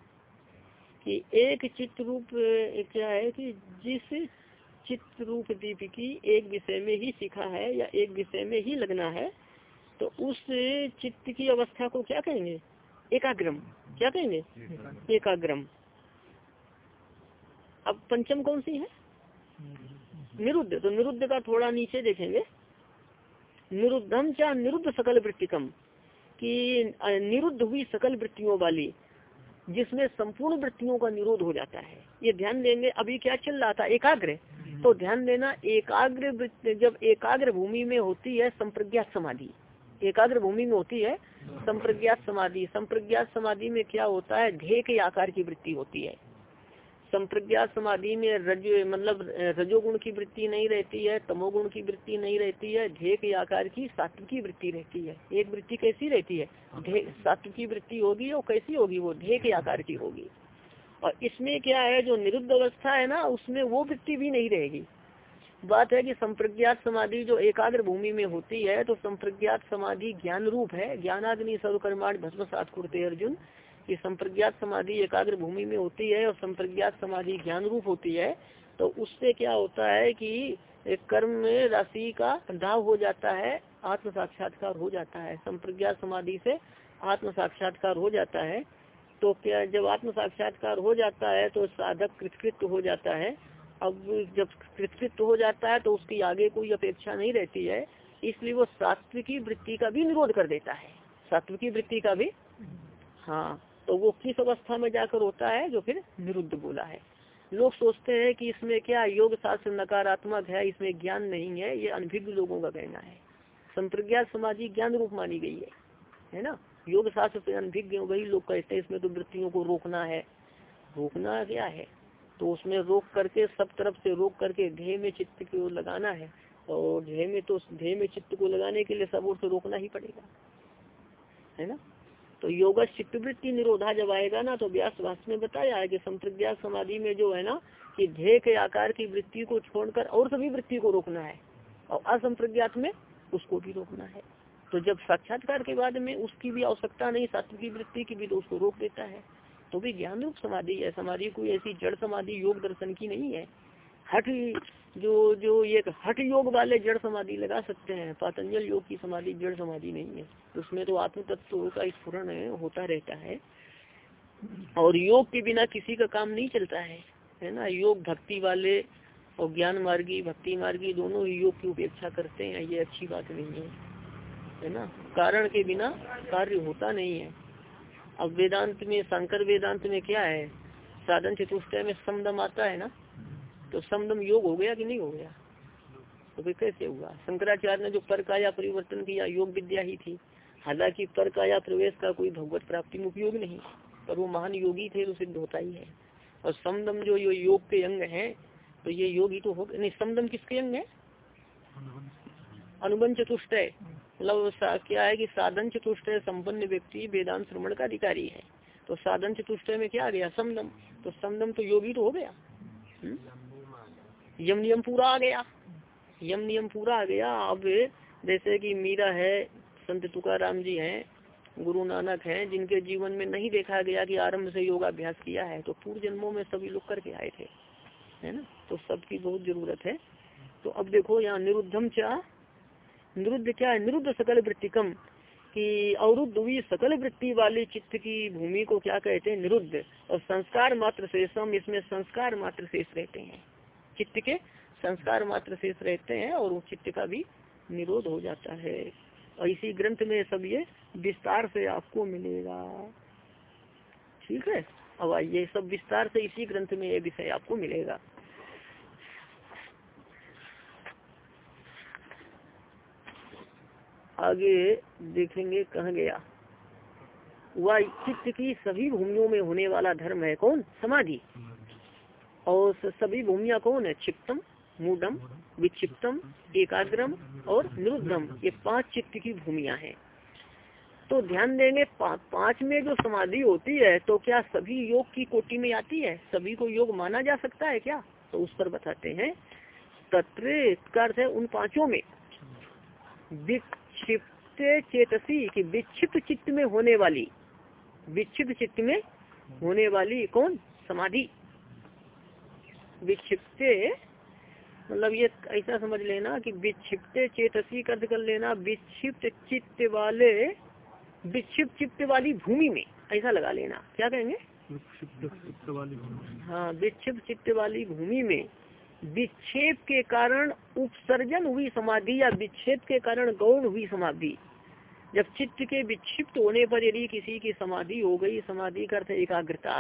कि एक चित्त रूप क्या है कि जिस चित्त रूप दीप की एक विषय में ही सीखा है या एक विषय में ही लगना है तो उस चित्त की अवस्था को क्या कहेंगे? एकाग्रम। क्या कहेंगे? एकाग्रम। अब पंचम कौन सी है? निरुद्ध। तो निरुद्ध का थोड़ा नीचे देखेंगे। निरुद्धम क्या निरुद्ध सकल वृत्तिकम की निरुद्ध हुई सकल वृत्तियों वाली, जिसमें संपूर्ण वृत्तियों का निरोध हो जाता है। ये ध्यान देंगे अभी क्या चल रहा था? एकाग्र। तो ध्यान देना, एकाग्र जब एकाग्र भूमि में होती है संप्रज्ञात समाधि। एकाग्र भूमि में होती है संप्रज्ञात समाधि। संप्रज्ञात समाधि में क्या होता है? ध्येय के आकार की वृत्ति होती है। संप्रज्ञात समाधि में रज मतलब रजोगुण की वृत्ति नहीं रहती है तमोगुण की वृत्ति नहीं रहती है ध्येय के आकार की सात्विकी वृत्ति रहती है। एक वृत्ति कैसी रहती है? सात्व की वृत्ति होगी और कैसी होगी? वो ध्येय के आकार की होगी। और इसमें क्या है जो निरुद्ध अवस्था है ना उसमें वो वृत्ति भी नहीं रहेगी। बात है कि संप्रज्ञात समाधि जो एकाग्र भूमि में होती है तो संप्रज्ञात समाधि ज्ञान रूप है। ज्ञानाग्नि सर्वकर्माण भस्म सात कुरते अर्जुन। कि संप्रज्ञात समाधि एकाग्र भूमि में होती है और संप्रज्ञात समाधि ज्ञान रूप होती है तो उससे क्या होता है कि कर्म में राशि का दाव हो जाता है, आत्म साक्षात्कार हो जाता है। संप्रज्ञात समाधि से आत्म साक्षात्कार हो जाता है। तो क्या जब आत्म साक्षात्कार हो जाता है तो साधक कृतकृत हो जाता है। अब जब कृतकृत हो जाता है तो उसकी आगे कोई अपेक्षा नहीं रहती है। इसलिए वो सात्विकी वृत्ति का भी निरोध कर देता है। सात्विकी वृत्ति का भी? हाँ। तो वो किस अवस्था में जाकर होता है जो फिर निरुद्ध बोला है। लोग सोचते हैं कि इसमें क्या योग शास्त्र नकारात्मक है, इसमें ज्ञान नहीं है, ये अनभिज्ञ लोगों का कहना है। संप्रज्ञा समाधि ज्ञान रूप मानी गई है है ना? योग शास्त्र से अनभिज्ञ वही लोग कहते हैं इसमें तो वृत्तियों को रोकना है। रोकना क्या है? तो उसमें रोक करके, सब तरफ़ से रोक करके ध्येय में चित्त को लगाना है। और ध्येय में तो ध्येय में चित्त को लगाने के लिए सब ओर से रोकना ही पड़ेगा, है ना? तो योग चित्तवृत्ति निरोधा जब आएगा ना तो व्यास भाष में बताया है कि संप्रज्ञा समाधि में जो है ना, कि ध्येय के आकार की वृत्ति को छोड़कर और सभी वृत्ति को रोकना है। और असंप्रज्ञात में उसको भी रोकना है। तो जब साक्षात्कार के बाद में उसकी भी आवश्यकता नहीं सात्व की वृत्ति की भी तो उसको रोक देता है। तो भी ज्ञान रूप समाधि है। समाधि कोई ऐसी जड़ समाधि, योग दर्शन की नहीं है। हठ जो जो ये हट योग वाले जड़ समाधि लगा सकते हैं, पातंजल योग की समाधि जड़ समाधि नहीं है। उसमें तो आत्म तत्व का स्फुरन होता रहता है। और योग के बिना किसी का काम नहीं चलता है है ना? योग भक्ति वाले और ज्ञान मार्गी, भक्ति मार्गी दोनों ही योग की उपेक्षा करते हैं, ये अच्छी बात नहीं है है ना? कारण के बिना कार्य होता नहीं है। अब वेदांत में, शंकर वेदांत में क्या है? साधन चतुष्टय में समदम आता है ना? तो समदम योग हो गया कि नहीं हो गया? तो फिर कैसे हुआ? शंकराचार्य ने जो पर काया परिवर्तन किया, योग विद्या ही थी। हालाँकि पर काया प्रवेश का कोई भगवत प्राप्ति में उपयोग नहीं, पर वो महान योगी थे तो सिद्ध होता ही है। और समदम जो यो योग के अंग है तो ये योगी तो हो नहीं, समदम किसके अंग है? अनुबंध चतुष्टय। मतलब क्या है कि साधन चतुष्टय संपन्न व्यक्ति, वेदांत श्रवण का अधिकारी है। तो साधन चतुष्टय में क्या आ गया? समदम। तो समदम तो योगी तो हो गया। हुँ? यम नियम पूरा आ गया। यम नियम पूरा आ गया। अब जैसे कि मीरा है, संत तुकाराम जी हैं, गुरु नानक हैं, जिनके जीवन में नहीं देखा गया कि आरंभ से योगाभ्यास किया है तो पूर्व जन्मों में सभी लोग करके आए थे, है ना? तो सबकी बहुत ज़रूरत है। तो अब देखो यहाँ निरुद्धम क्या निरुद्ध क्या है? निरुद्ध सकल वृत्तिकम, कि अवरुद्ध हुई सकल वृत्ति वाली चित्त की भूमि को क्या कहते हैं? निरुद्ध। और संस्कार मात्र शेषम इसमें संस्कार मात्र शेष रहते हैं। चित्त के संस्कार मात्र शेष रहते हैं और वो चित्त का भी निरोध हो जाता है। और इसी ग्रंथ में सब ये विस्तार से आपको मिलेगा। ठीक है? अब ये सब विस्तार से इसी ग्रंथ में ये विषय आपको मिलेगा। आगे देखेंगे कहा गया। वह चित्त की सभी भूमियों में होने वाला धर्म है कौन? समाधि। और सभी भूमिया कौन है? क्षिप्तम मूडम विक्षिप्तम एकाग्रम और निरुद्धम। ये पाँच चित्त की भूमिया है। तो ध्यान देंगे पा, पाँच में जो समाधि होती है तो क्या सभी योग की कोटि में आती है? सभी को योग माना जा सकता है क्या? तो उस पर बताते हैं। तत्र है उन पाँचों में। विक्षिप्त चेतसी की विक्षिप्त चित्त में होने वाली विक्षिप्त चित्त में होने वाली कौन? समाधि। विक्षिप्त मतलब ये ऐसा समझ लेना कि विक्षिप्त चेतसी कर्ज कर लेना विक्षिप्त चित्त वाले विक्षिप्त चित्त वाली भूमि में ऐसा लगा लेना। क्या कहेंगे? हाँ विक्षिप्त चित्त वाली भूमि में विक्षेप के कारण उपसर्जन हुई समाधि या विक्षेप के कारण गौण हुई समाधि। जब चित्त के विक्षिप्त होने पर यदि किसी की समाधि हो गई समाधि का अर्थ एकाग्रता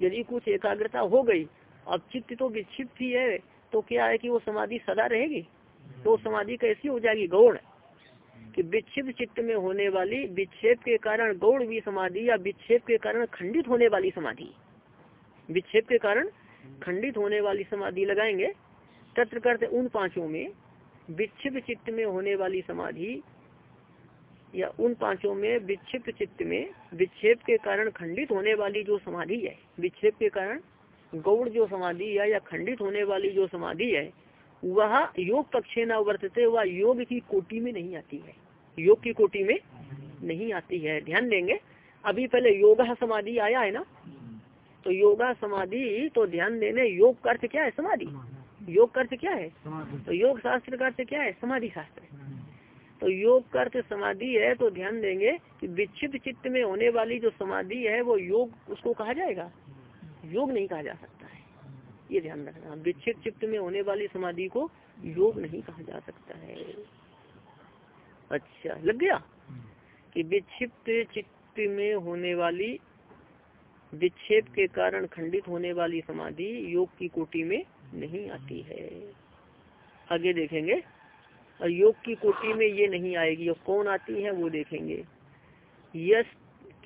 यदि कुछ एकाग्रता हो गई अब चित्त तो विक्षिप्त ही है तो क्या है कि वो समाधि सदा रहेगी? तो समाधि कैसी हो जाएगी? गौण। कि विक्षिप्त चित्त में होने वाली विक्षेप के कारण गौण भी समाधि या विक्षेप के कारण खंडित होने वाली समाधि। विक्षेप के कारण खंडित होने वाली समाधि लगाएँगे तत्र करते उन पाँचों में विक्षिप्त चित्त में होने वाली समाधि या उन पाँचों में विक्षिप्त चित्त में विक्षेप के कारण खंडित होने वाली जो समाधि है विक्षेप के कारण गौड़ जो समाधि है या खंडित होने वाली जो समाधि है वह योग पक्षे न वर्तते वह योग की कोटि में नहीं आती है। योग की कोटि में नहीं आती है। ध्यान देंगे अभी पहले योगा समाधि आया है ना? तो योगा समाधि तो ध्यान देने योग का अर्थ क्या है? समाधि। योग का अर्थ क्या है? तो योग शास्त्र का अर्थ क्या है? समाधि शास्त्र। तो योग का अर्थ समाधि है तो ध्यान देंगे कि विक्षिप्त चित्त में होने वाली जो समाधि है वो योग उसको कहा जाएगा? योग नहीं कहा जा सकता है। ये ध्यान रखना। विक्षिप्त चित्त में होने वाली समाधि को योग नहीं कहा जा सकता है। अच्छा लग गया? कि विक्षिप्त चित्त में होने वाली विक्षेप के कारण खंडित होने वाली समाधि योग की कोटि में नहीं आती है। आगे देखेंगे। और योग की कोटि में ये नहीं आएगी। और कौन आती है वो देखेंगे। यश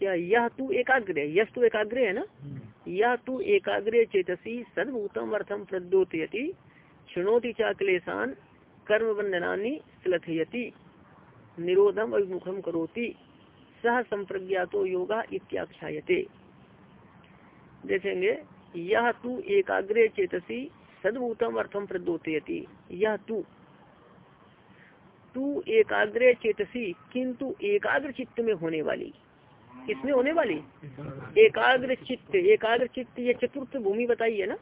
क्या यह तू एकाग्र यश तो एकाग्र है ना? यह तू एकाग्र चेतसी सर्वूतम अर्थम प्रद्योतयति क्षणोति चा क्लेशान कर्म बंधनानी सलथयति निरोधम अभिमुखम करोति सह संप्रज्ञातो योगा इत्याख्यायते। देखेंगे यह तू एकाग्र चेतसी सदभूतम अर्थम प्रदोतयति यह तू। तू एकाग्र चेतसी किंतु एकाग्र चित्त में होने वाली। किसमें होने वाली? एकाग्र चित्त एकाग्र चित्त ये चतुर्थ भूमि बताई है ना?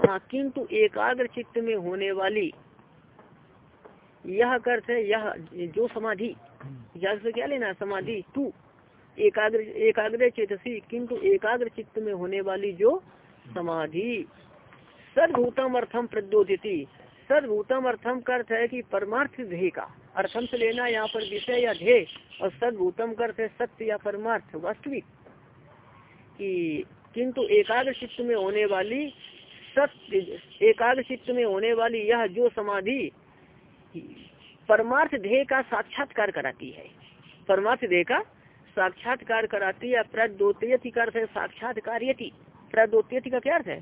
हाँ किंतु एकाग्र चित्त में होने वाली यह अर्थ है यह जो समाधि जल से क्या लेना समाधि तू एकाग्र एकाग्र चेतसी किंतु एकाग्र चित्त में होने वाली जो समाधि सदभूतम अर्थम प्रद्योदिति सदभूतम अर्थम का अर्थ है कि परमार्थ ध्येय का। अर्थम से लेना यहाँ पर विषय या ध्येय और सदभूतम का अर्थ है सत्य या परमार्थ वास्तविक। कि किंतु एकाग्र चित्त में होने वाली सत्य एकाग्र चित्त में होने वाली यह जो समाधि परमार्थ ध्येय का साक्षात्कार कराती है। परमार्थ ध्येय का साक्षात्कार कराती है प्रद्योत्यति का अर्थ है साक्षात्कार्यति। प्रद्योत्यति का क्या अर्थ है।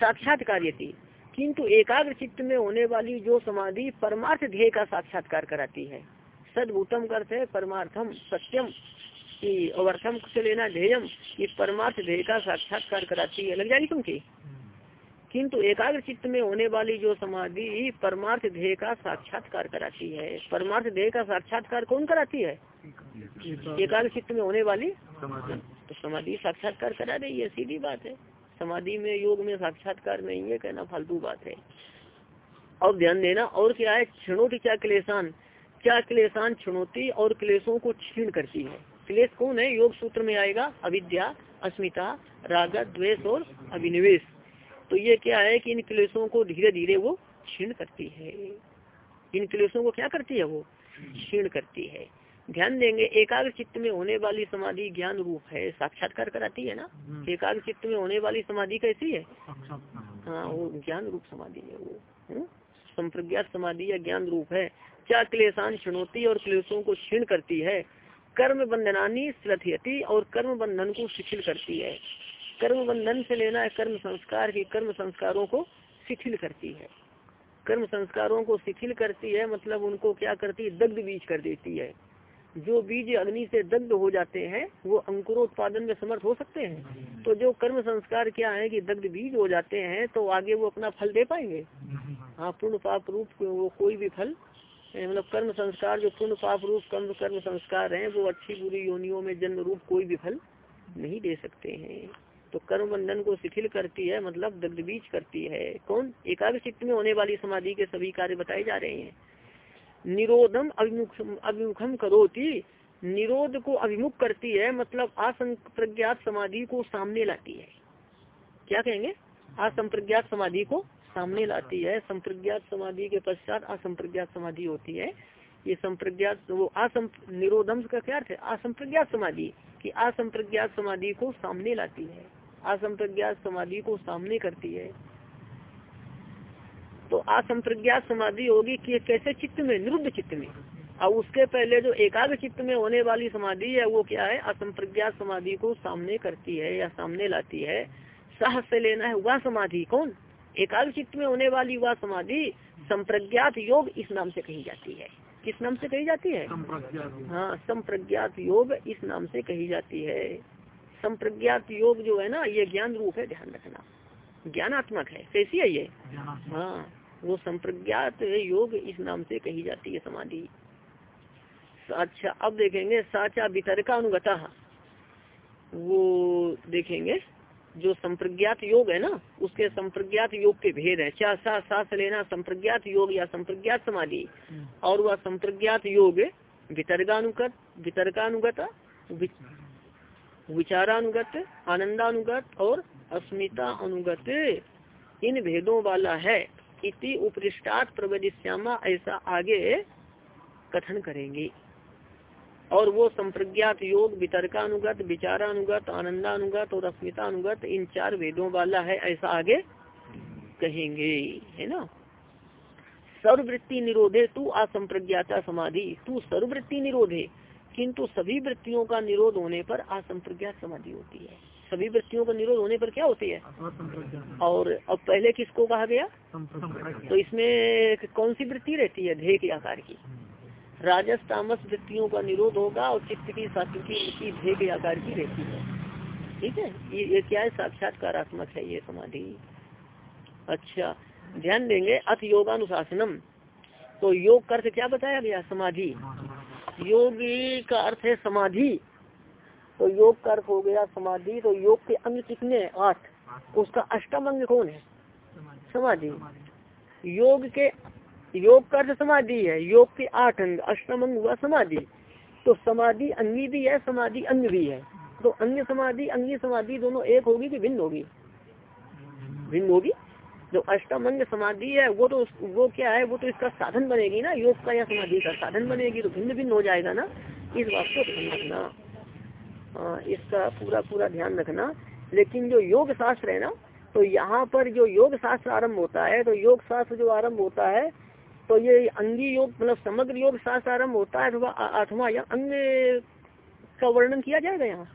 साक्षात्कार्यति। किंतु एकाग्र चित्त में होने वाली जो समाधि परमार्थ ध्येय का साक्षात्कार कराती है सदभूतम है परमार्थम सत्यम की अवर्थम से लेना ध्येयम ये परमार्थ ध्येय का साक्षात्कार कराती है। लग जाएगी तुमकी? किंतु एकाग्र चित्त में होने वाली जो समाधि परमार्थ ध्येय का साक्षात्कार कराती है परमार्थ ध्येय का साक्षात्कार कौन कराती है? एकाग्र चित्त में होने वाली? तो समाधि साक्षात्कार करा रही है सीधी बात है। समाधि में, योग में, साक्षात्कार नहीं है कहना फालतू बात है। और ध्यान देना, और क्या है? क्षणोती क्या क्लेशान? क्या क्लेशान क्षणोती और क्लेशों को क्षीण करती है? क्लेश कौन है? योग सूत्र में आएगा, अविद्या, अस्मिता रागत द्वेष और अभिनिवेश तो ये क्या है कि इन क्लेशों को धीरे धीरे वो क्षीण करती है। इन क्लेशों को क्या करती है वो? क्षीण करती है। ध्यान देंगे एकाग्र चित्त में होने वाली समाधि ज्ञान रूप है साक्षात्कार कराती है ना? हम्म। एकाग्र चित्त में होने वाली समाधि कैसी है? हाँ वो ज्ञान रूप समाधि है वो हम्म? संप्रज्ञात समाधि या ज्ञान रूप है। क्या क्लेशान क्षणोती और क्लेशों को क्षीण करती है। कर्म बंधनानी श्रथयती और कर्म बंधन को शिथिल करती है। कर्म बंधन से लेना है कर्म संस्कार की कर्म संस्कारों को शिथिल करती है। कर्म संस्कारों को शिथिल करती है मतलब उनको क्या करती है? दग्ध बीज कर देती है। जो बीज अग्नि से दग्ध हो जाते हैं, वो अंकुरोत्पादन में समर्थ हो सकते हैं। तो जो कर्म संस्कार क्या है कि दग्ध बीज हो जाते हैं तो आगे वो अपना फल दे पाएँगे? हाँ पूर्ण पाप रूप वो कोई भी फल मतलब कर्म संस्कार जो पूर्ण पाप रूप, कर्म कर्म संस्कार हैं, वो अच्छी बुरी योनियों में जन्म रूप कोई भी फल नहीं दे सकते हैं। तो कर्म बंधन को शिथिल करती है मतलब दग्ध बीज करती है। कौन? एकाग्र चित्त में होने वाली समाधि के सभी कार्य बताए जा रहे हैं। निरोधम अभिमुखम अभिमुखम करोती। निरोध को अभिमुख करती है मतलब असंप्रज्ञात समाधि को सामने लाती है। क्या कहेंगे? असंप्रज्ञात समाधि को सामने लाती है। संप्रज्ञात समाधि के पश्चात असंप्रज्ञात समाधि होती है। ये संप्रज्ञात, वो असं निरोधम का क्या अर्थ है? असंप्रज्ञात समाधि, की असंप्रज्ञात समाधि को सामने लाती है। असंप्रज्ञात समाधि को सामने करती है। तो असंप्रज्ञात समाधि होगी कि कैसे चित्त में निरुद्ध चित्त में? और उसके पहले जो एकाग्र चित्त में होने वाली समाधि है वो क्या है? असंप्रज्ञात समाधि को सामने करती है या सामने लाती है। साहस से लेना है वह समाधि कौन? एकाग्र चित्त में होने वाली वह समाधि संप्रज्ञात योग इस नाम से कही जाती है। किस नाम से कही जाती है? हाँ संप्रज्ञात योग इस नाम से कही जाती है। संप्रज्ञात योग जो है ना ये ज्ञान रूप है ध्यान रखना। ज्ञानात्मक है। कैसी है ये? हाँ वो संप्रज्ञात योग इस नाम से कही जाती है समाधि। अच्छा अब देखेंगे साचा वितर्का अनुगता। वो देखेंगे जो संप्रज्ञात योग है ना उसके संप्रज्ञात योग के भेद है। क्या सा सांस लेना संप्रज्ञात योग या संप्रज्ञात समाधि। और वह संप्रज्ञात योग वितर्गानुगत वितर्कानुगत विचारानुगत आनंदानुगत और अस्मिता अनुगत। इन भेदों वाला है। इति उपरिष्टात प्रवेदिश्यामा ऐसा आगे कथन करेंगे। और वो संप्रज्ञात योग, वितर्कानुगत, विचारानुगत, आनंदानुगत और अस्मितानुगत, इन चार वेदों वाला है, ऐसा आगे कहेंगे, है ना? सर्ववृत्ति निरोधे, तू असंप्रज्ञाता समाधि। तू सर्ववृत्ति निरोधे, किंतु सभी वृत्तियों का निरोध होने पर असंप्रज्ञात समाधि होती है। सभी वृत्तियों का निरोध होने पर क्या होती है? और अब पहले किसको कहा गया? तो इसमें कौन सी वृत्ति रहती है? ध्येय के आकार की। राजस तामस वृत्तियों का निरोध होगा और चित्त की सात्विकी वृत्ति ध्येय के आकार की रहती है। ठीक है? ये ये क्या है? साक्षात्कारात्मक है ये समाधि। अच्छा ध्यान देंगे अथ योगानुशासनम। तो योग का अर्थ क्या बताया गया? समाधि। योगी का अर्थ है समाधि। तो योग का अर्थ हो गया समाधि तो योग के अंग कितने हैं? आठ। उसका अष्टम अंग कौन है? समाधि। योग के योग का अर्थ समाधि है योग के आठ अंग अष्टम अंग हुआ समाधि। तो समाधि अंगी भी है समाधि अंग भी है। तो अंग समाधि अंगी समाधि दोनों एक होगी कि भिन्न होगी? भिन्न होगी। जो अष्टम अंग समाधि है वो तो वो क्या है? वो तो इसका साधन बनेगी ना। योग का या समाधि का साधन बनेगी तो भिन्न भिन्न हो जाएगा ना। इस बात को ध्यान रखना। हाँ इसका पूरा पूरा ध्यान रखना। लेकिन जो योग शास्त्र है ना तो यहाँ पर जो योग शास्त्र आरंभ होता है तो योग शास्त्र जो आरंभ होता है तो ये अंगी योग मतलब समग्र योग शास्त्र आरंभ होता है, अथवा आठवा या अंग का वर्णन किया जाएगा यहाँ?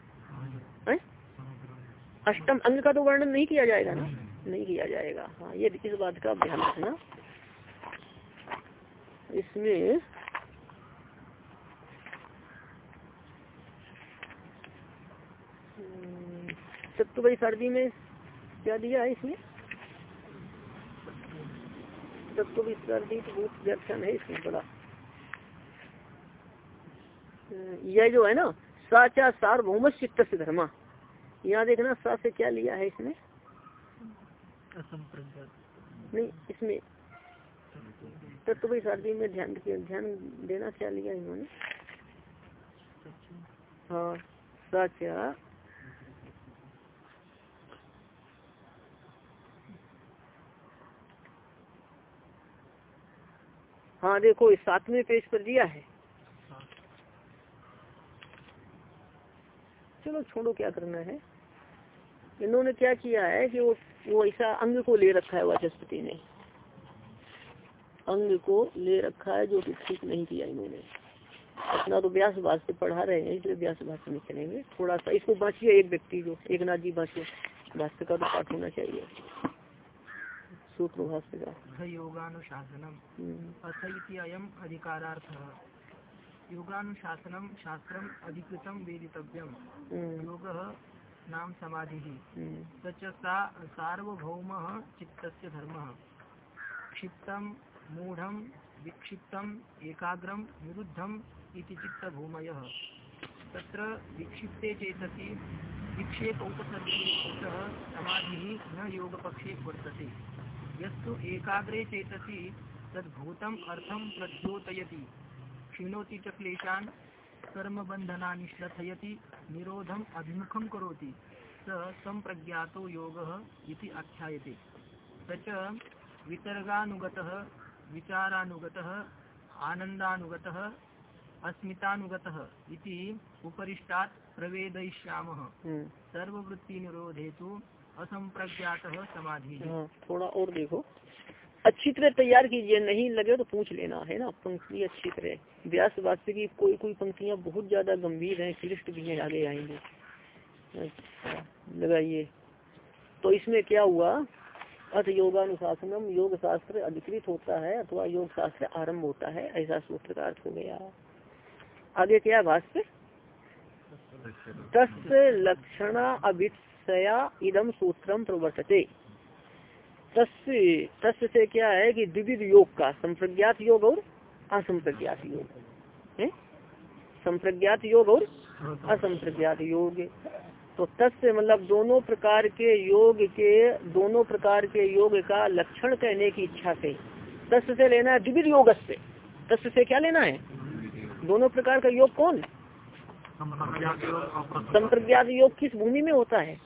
अष्टम अंग का तो वर्णन नहीं किया जाएगा ना? नहीं किया जाएगा। हाँ ये इस बात का ध्यान रखना। इसमें सप्तवई सर्दी में क्या दिया है इसमें सप्तवई सर्दी तो बहुत व्याख्यान है इसमें बड़ा। यह जो है ना, साचा सार्वभौम चित्त से धर्मा। यहाँ देखना सा से क्या लिया है इसमें नहीं, इसमें तत्व शादी में ध्यान ध्यान देना क्या लिया इन्होंने? हाँ साचा हाँ देखो सातवें पेज पर दिया है। चलो, छोड़ो, क्या करना है? इन्होंने क्या किया है कि वो वो ऐसा अंग को ले रखा है, वाचस्पति ने। अंग को ले रखा है जो कि ठीक नहीं किया इन्होंने। अपना तो व्यास भाष्य पढ़ा रहे हैं, इसलिए व्यास भाष में चलेंगे। थोड़ा सा इसको बांचिए एक व्यक्ति को, एक नाथ जी बांचिए भाष्य का तो पाठ होना चाहिए। सूत्र भाष्य का योगानुशासनम। हम्म। अथ अधिकारार्थ। योगानुशासनम शास्त्रम अधिकृतम वेदितव्यम। हम्म। योग नाम समाधि। हम्म। सार्वभौम चित्त धर्म। क्षिप्तम मूढ़ विक्षिप्तम एकाग्रम निरुद्धम इति चित्तभूमय। तत्र विक्षिप्ते चेतसी विक्षेप उपसर्गीकृतः समाधिः न योगपक्षे वर्तते। यस्तु एकाग्रे चेतसी तद्भूतम् अर्थं प्रद्योतयति क्षीणोति च क्लेशान् कर्मबन्धनानि श्लथयति निरोधम् अभिमुखं करोति। स सम्प्रज्ञातो योगः इति आख्यायते। स च विसर्गानुगतः विचारानुगतः आनन्दानुगतः अस्मितानुगतः इति उपरिष्टात् प्रवेदयिष्यामः। हम्म। सर्ववृत्ति निरोधे तो असंप्रज्ञात समाधि। हाँ, थोड़ा और देखो। अच्छी तरह तैयार कीजिए नहीं लगे तो पूछ लेना है ना? पंक्ति अच्छी तरह। व्यास वास्तव की कोई कोई पंक्तियाँ बहुत ज़्यादा गंभीर हैं क्लिष्ट भी हैं आगे आएँगे। अच्छा लगाइए। तो इसमें क्या हुआ? अथ योगानुशासनम योग शास्त्र अधिकृत होता है अथवा योग शास्त्र आरंभ होता है ऐसा सूत्र का अर्थ हो गया। आगे क्या भाष्य? तस् लक्षण। अभिषया इदम सूत्रम प्रवर्तते। तस्य तस्य से क्या है कि द्विविध योग का, संप्रज्ञात योग और असंप्रज्ञात योग। संप्रज्ञात योग और असंप्रज्ञात योग। तो तस्य मतलब दोनों प्रकार के योग के, दोनों प्रकार के योग का लक्षण कहने की इच्छा से। तस्य से लेना है द्विविध योग से तस्य से क्या लेना है? दोनों प्रकार का योग कौन? संप्रज्ञात योग किस भूमि में होता है।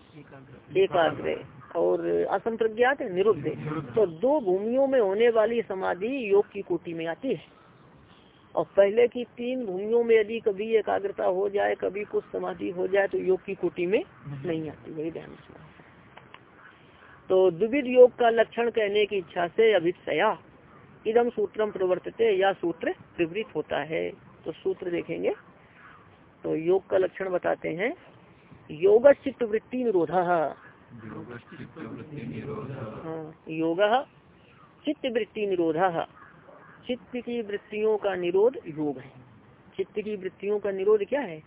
एकाग्र और असंप्रज्ञात निरुद्ध तो दो भूमियों में होने वाली समाधि योग की कोटि में आती है। और पहले की तीन भूमियों में यदि कभी एकाग्रता हो जाए, कभी कुछ समाधि हो जाए तो योग की कोटि में नहीं आती, वही ध्यान तो द्विविध योग का लक्षण कहने की इच्छा से अभिषया इदम सूत्रम प्रवर्तते, या सूत्र विवृत होता है। तो सूत्र देखेंगे। तो योग का लक्षण बताते हैं। योग चित्त वृत्ति निरोध। योग चित्त वृत्ति निरोध। चित्त की वृत्तियों का निरोध योग है। चित्त की वृत्तियों का निरोध क्या है?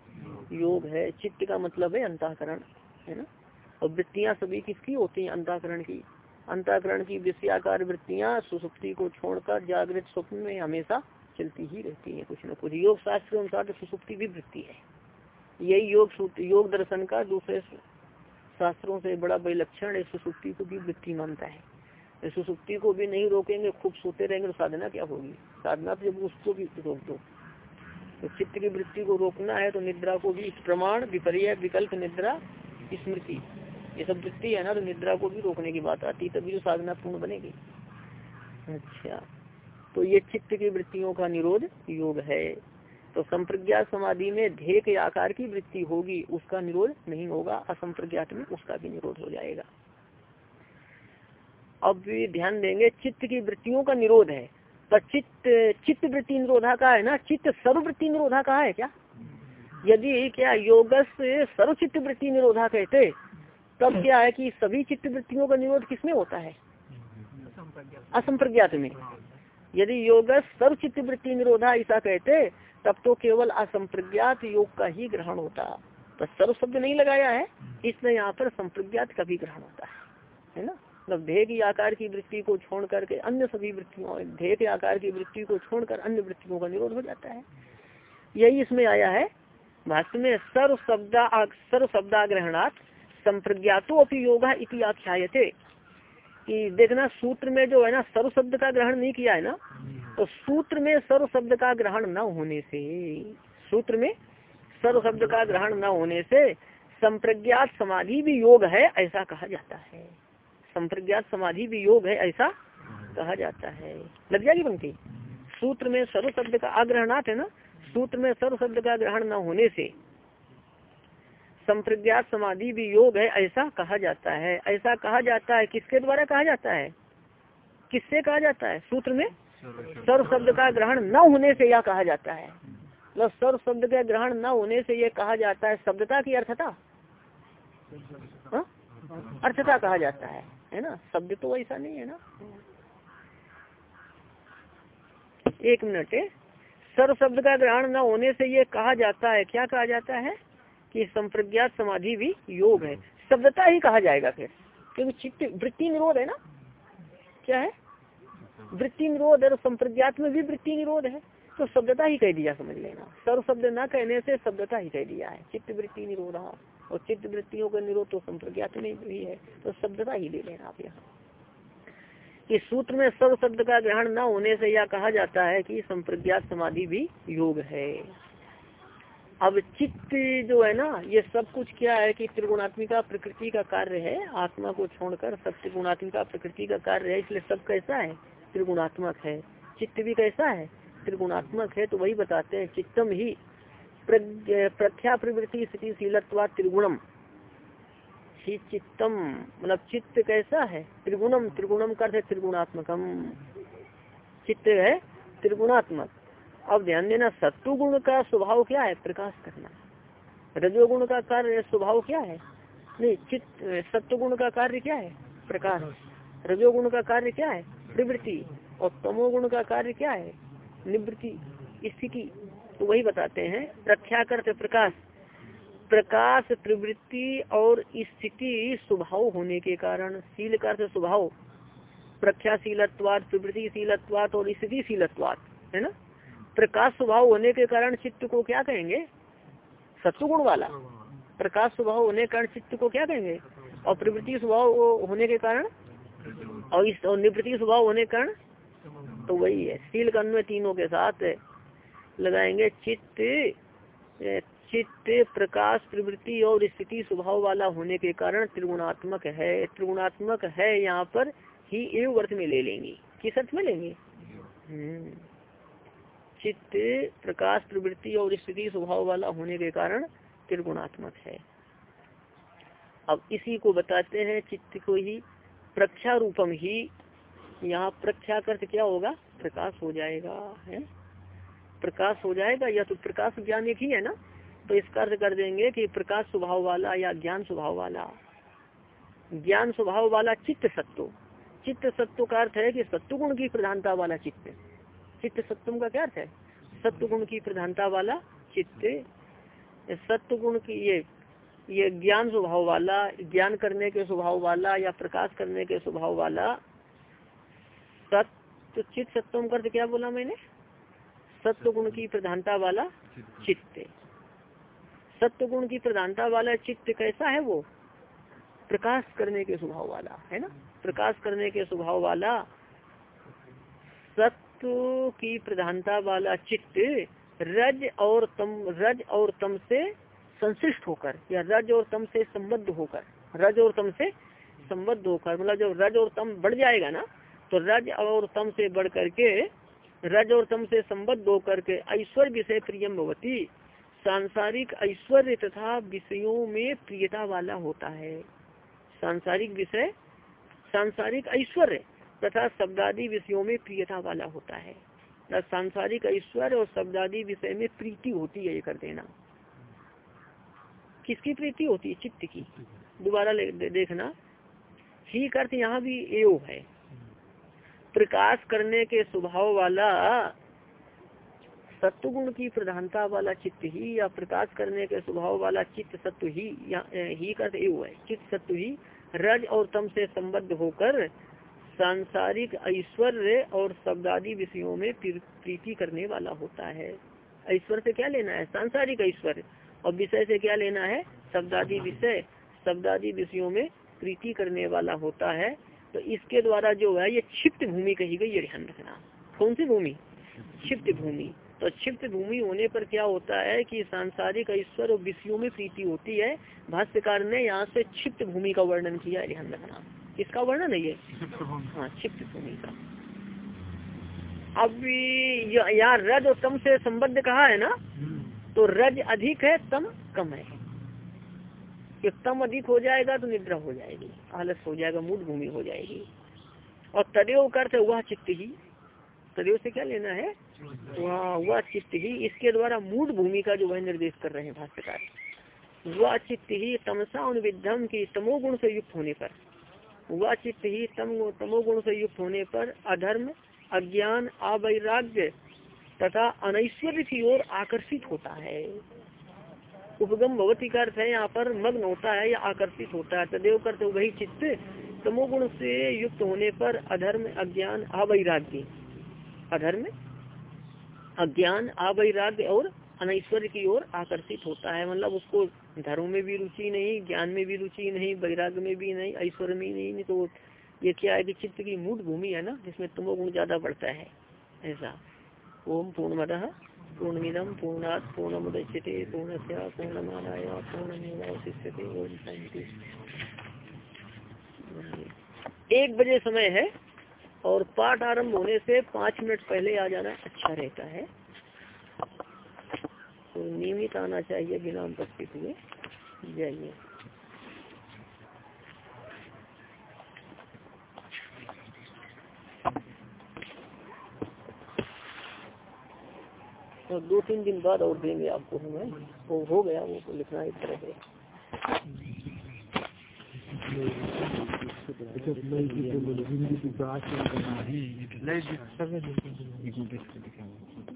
योग है। चित्त का मतलब है अंताकरण, है ना? और वृत्तियाँ सभी किसकी होती हैं? अंताकरण की। अंताकरण की विषयाकार वृत्तियाँ सुसुप्ति को छोड़कर जागृत स्वप्न में हमेशा चलती ही रहती है, कुछ न कुछ। योग शास्त्र के अनुसार तो सुसुप्ति भी वृत्ति है। यही योग योग दर्शन का दूसरे शास्त्रों से बड़ा विलक्षण है, सुसुप्ति को भी वृत्ति मानता है। सुसुप्ति को भी नहीं रोकेंगे खूब सोते रहेंगे तो साधना क्या होगी? साधना जब उसको भी रोक दो। तो चित्त की वृत्ति को रोकना है तो निद्रा को भी प्रमाण, विपर्य, विकल्प निद्रा, स्मृति। ये सब वृत्ति है ना तो निद्रा को भी रोकने की बात आती है, तभी तो साधना पूर्ण बनेगी। अच्छा। तो ये चित्त की वृत्तियों का निरोध योग है। तो संप्रज्ञात समाधि में ध्येय के आकार की वृत्ति होगी, उसका निरोध नहीं होगा असंप्रज्ञात में उसका भी निरोध हो जाएगा। अब भी ध्यान देंगे, चित्त की वृत्तियों का निरोध है। पर चित्त चित्त वृत्ति निरोधा का है ना? चित्त सर्ववृत्ति निरोधा का है क्या? यदि क्या योगस सर्वचित्त वृत्ति निरोधा कहते, तब क्या है कि सभी चित्त वृत्तियों का निरोध किसमें होता है? असंप्रज्ञात में यदि योग सर्वचित्त वृत्ति निरोधा ऐसा कहते, तब तो केवल असंप्रज्ञात योग का ही ग्रहण होता। तो सर्व शब्द नहीं लगाया है, इसलिए यहाँ पर संप्रज्ञात का भी ग्रहण होता है। है ना? मतलब ध्येय की आकार की वृत्ति को छोड़ करके अन्य सभी वृत्तियों ध्येय के आकार की वृत्ति को छोड़कर अन्य वृत्तियों का निरोध हो जाता है। यही इसमें आया है। भाष्य में सर्व शब्दा सर्व शब्दाग्रहणात संप्रज्ञातो अपनी योगा इति आख्यायते। कि देखना सूत्र में जो है ना सर्व शब्द का ग्रहण नहीं किया है ना तो सूत्र में सर्व शब्द का ग्रहण न होने से, सूत्र में सर्व शब्द का ग्रहण न होने से संप्रज्ञात समाधि भी योग है ऐसा कहा जाता है। संप्रज्ञात समाधि भी योग है ऐसा कहा जाता है। लग जाएगी पंक्ति? सूत्र में सर्व शब्द का आग्रहणात है ना, सूत्र में सर्व शब्द का ग्रहण न होने से संप्रज्ञात समाधि भी योग है, ऐसा कहा जाता है। ऐसा कहा जाता है, किसके द्वारा कहा जाता है? किससे कहा जाता है? सूत्र में? सर्व शब्द का ग्रहण न होने से यह कहा जाता है। मतलब सर्व शब्द का ग्रहण न होने से यह कहा जाता है, शब्दता की अर्थता। हाँ? अर्थता कहा जाता है है ना? शब्द तो ऐसा नहीं है ना? एक मिनट सर्व शब्द का ग्रहण न होने से ये कहा जाता है, क्या कहा जाता है? कि संप्रज्ञात समाधि भी योग है। शब्दता ही कहा जाएगा फिर। क्योंकि चित्त वृत्ति निरोध है ना? क्या है? वृत्ति निरोध और संप्रज्ञात में भी वृत्ति निरोध है। तो शब्दता ही कह दिया, समझ लेना। सर्व शब्द न कहने से शब्दता ही कह दिया है। चित्त वृत्ति निरोध और चित्त वृत्तियों का निरोध तो संप्रज्ञात में भी है। तो शब्दता ही ले लेना आप यहाँ। इस सूत्र में सर्व शब्द का ग्रहण न होने से यह कहा जाता है कि संप्रज्ञात समाधि भी योग है। अब चित्त जो है ना, ये सब कुछ क्या है कि त्रिगुणात्मिका प्रकृति का कार्य है, आत्मा को छोड़कर सब त्रिगुणात्मिका प्रकृति का कार्य है, इसलिए सब कैसा है? त्रिगुणात्मक है। चित्त भी कैसा है? त्रिगुणात्मक है तो वही बताते हैं, चित्तम ही प्रख्या प्रवृत्ति स्थिति शीलत्वा त्रिगुणम चित्तम मतलब चित्त कैसा है? त्रिगुणम त्रिगुणम कर त्रिगुणात्मकम। चित्त है त्रिगुणात्मक। अब ध्यान देना सत्व गुण का स्वभाव क्या है? प्रकाश करना। रजोगुण का कार्य, स्वभाव क्या है? नहीं, चित्त सत्व गुण का कार्य क्या है? प्रकाश। रजोगुण का कार्य क्या है? प्रवृत्ति और तमोगुण का कार्य क्या है? निवृत्ति। स्थिति। तो वही बताते हैं, रक्षा करते प्रकाश। प्रकाश प्रवृत्ति और स्थिति स्वभाव होने के कारण, शील का स्वभाव। प्रख्याशीलत्वाद प्रवृत्तिशीलत्वाद और स्थिति शीलत्वाद है ना? प्रकाश स्वभाव होने के कारण चित्त को क्या कहेंगे? सत्वगुण वाला। प्रकाश स्वभाव होने के कारण चित्त को क्या कहेंगे? और प्रवृत्ति स्वभाव होने के कारण? और इस और निवृत्ति स्वभाव होने के कारण? तो वही है। शील कर्ण में तीनों के साथ लगाएँगे। चित्त चित्त प्रकाश प्रवृत्ति और स्थिति स्वभाव वाला होने के कारण त्रिगुणात्मक है। त्रिगुणात्मक है यहाँ पर ही एवं अर्थ में ले लेंगे। किस अर्थ में लेंगे? हम्म। चित्त, प्रकाश, प्रवृत्ति और स्थिति, स्वभाव वाला होने के कारण त्रिगुणात्मक है। अब इसी को बताते हैं चित्त को ही प्रख्या रूपम ही। यहाँ प्रख्या अर्थ क्या होगा? प्रकाश हो जाएगा, है? प्रकाश हो जाएगा, या तो प्रकाश ज्ञान एक ही है ना? तो इसका अर्थ कर देंगे कि प्रकाश स्वभाव वाला या ज्ञान स्वभाव वाला। ज्ञान स्वभाव वाला चित्त सत्व। चित्त सत्व का अर्थ है कि सत्व गुण की प्रधानता वाला चित्त। चित्त सत्वम का क्या अर्थ है? सत्व गुण की प्रधानता वाला चित्त सत्व गुण की ये ये ज्ञान स्वभाव वाला, ज्ञान करने के स्वभाव वाला या प्रकाश करने के स्वभाव वाला सत्य चित्त सत्वम कर क्या बोला मैंने? सत्व गुण की प्रधानता वाला चित्त। सत्व गुण की प्रधानता वाला चित्त कैसा है वो? प्रकाश करने के स्वभाव वाला, है ना? प्रकाश करने के स्वभाव वाला सत्व की प्रधानता वाला चित्त रज और तम, रज और तम से संश्लिष्ट होकर, या रज और तम से संबद्ध होकर, रज और तम से संबद्ध होकर मतलब जब रज और तम बढ़ जाएगा ना तो रज और तम से बढ़ करके, रज और तम से संबद्ध होकर के ऐश्वर्य विषय प्रियम भवती। सांसारिक ऐश्वर्य तथा विषयों में प्रियता वाला होता है। सांसारिक विषय, सांसारिक ऐश्वर्य तथा शब्दादि विषयों में प्रियता वाला होता है। सांसारिक ऐश्वर्य और शब्दादि विषय में प्रीति होती है ये कर देना। किसकी प्रीति होती है? चित्त की। दोबारा देखना। ही अर्थ यहाँ भी एव है। प्रकाश करने के स्वभाव वाला सत्व गुण की प्रधानता वाला चित्त ही या प्रकाश करने के स्वभाव वाला चित्त सत्व ही, या ही का एवं है। चित्त सत्व ही रज और तम से संबद्ध होकर सांसारिक ऐश्वर्य और शब्दादि विषयों में प्रीति करने वाला होता है। ऐश्वर्य से क्या लेना है? सांसारिक ऐश्वर्य। और विषय से क्या लेना है? शब्दादि विषय। शब्दादि विषयों में प्रीति करने वाला होता है। तो इसके द्वारा जो है ये क्षिप्त भूमि कही गई ये ध्यान रखना। कौन सी भूमि? क्षिप्त भूमि। तो क्षिप्त भूमि होने पर क्या होता है कि सांसारिक ईश्वर और विषयों में प्रीति होती है। भाष्यकार ने यहाँ से क्षिप्त भूमि का वर्णन किया ध्यान रखना। किसका वर्णन है ये? हाँ क्षिप्त भूमि का अब यहाँ रज और तम से संबद्ध कहा है ना? तो रज अधिक है, तम कम है। कि तम अधिक हो जाएगा तो निद्रा हो जाएगी, आलस हो जाएगा, मूड भूमि हो जाएगी। और तदेव अर्थ वह चित्त ही। तदेव से क्या लेना है? वह वह चित्त ही। इसके द्वारा मूड भूमि का जो वह निर्देश कर रहे हैं भाष्यकार, वह चित्त ही तमसा उन उन्विधम की तमोगुण से युक्त होने पर। वह चित्त ही तम, तमोगुण से युक्त होने पर अधर्म, अज्ञान, अवैराग्य तथा अनैश्वर्य की ओर आकर्षित होता है। उपगम भगवती का अर्थ है, यहाँ पर मग्न होता है या आकर्षित होता है। तदेव करते वही चित्त तमोगुण से युक्त होने पर अधर्म, अज्ञान, अवैराग्य। अधर्म, अज्ञान, अवैराग्य और अनैश्वर्य की ओर आकर्षित होता है। मतलब उसको धर्म में भी रुचि नहीं ज्ञान में भी रुचि नहीं वैराग्य में भी नहीं ऐश्वर्य में नहीं, नहीं तो ये क्या है कि चित्त की मूड भूमि है ना जिसमें तमोगुण ज़्यादा बढ़ता है। ऐसा। ओम पूर्णमद पूर्णमिदम पूर्णात पूर्णमुदच्यते पूर्णस्या पूर्णमादाय पूर्णमेवावशिष्यते ओम एक बजे समय है और पाठ आरंभ होने से पाँच मिनट पहले आ जाना अच्छा रहता है। तो नियमित आना चाहिए बिना उपस्थित हुए। जाइए। तो दो तीन दिन बाद और देंगे आपको हमें। वो हो गया, वो तो लिखना इस तरह से है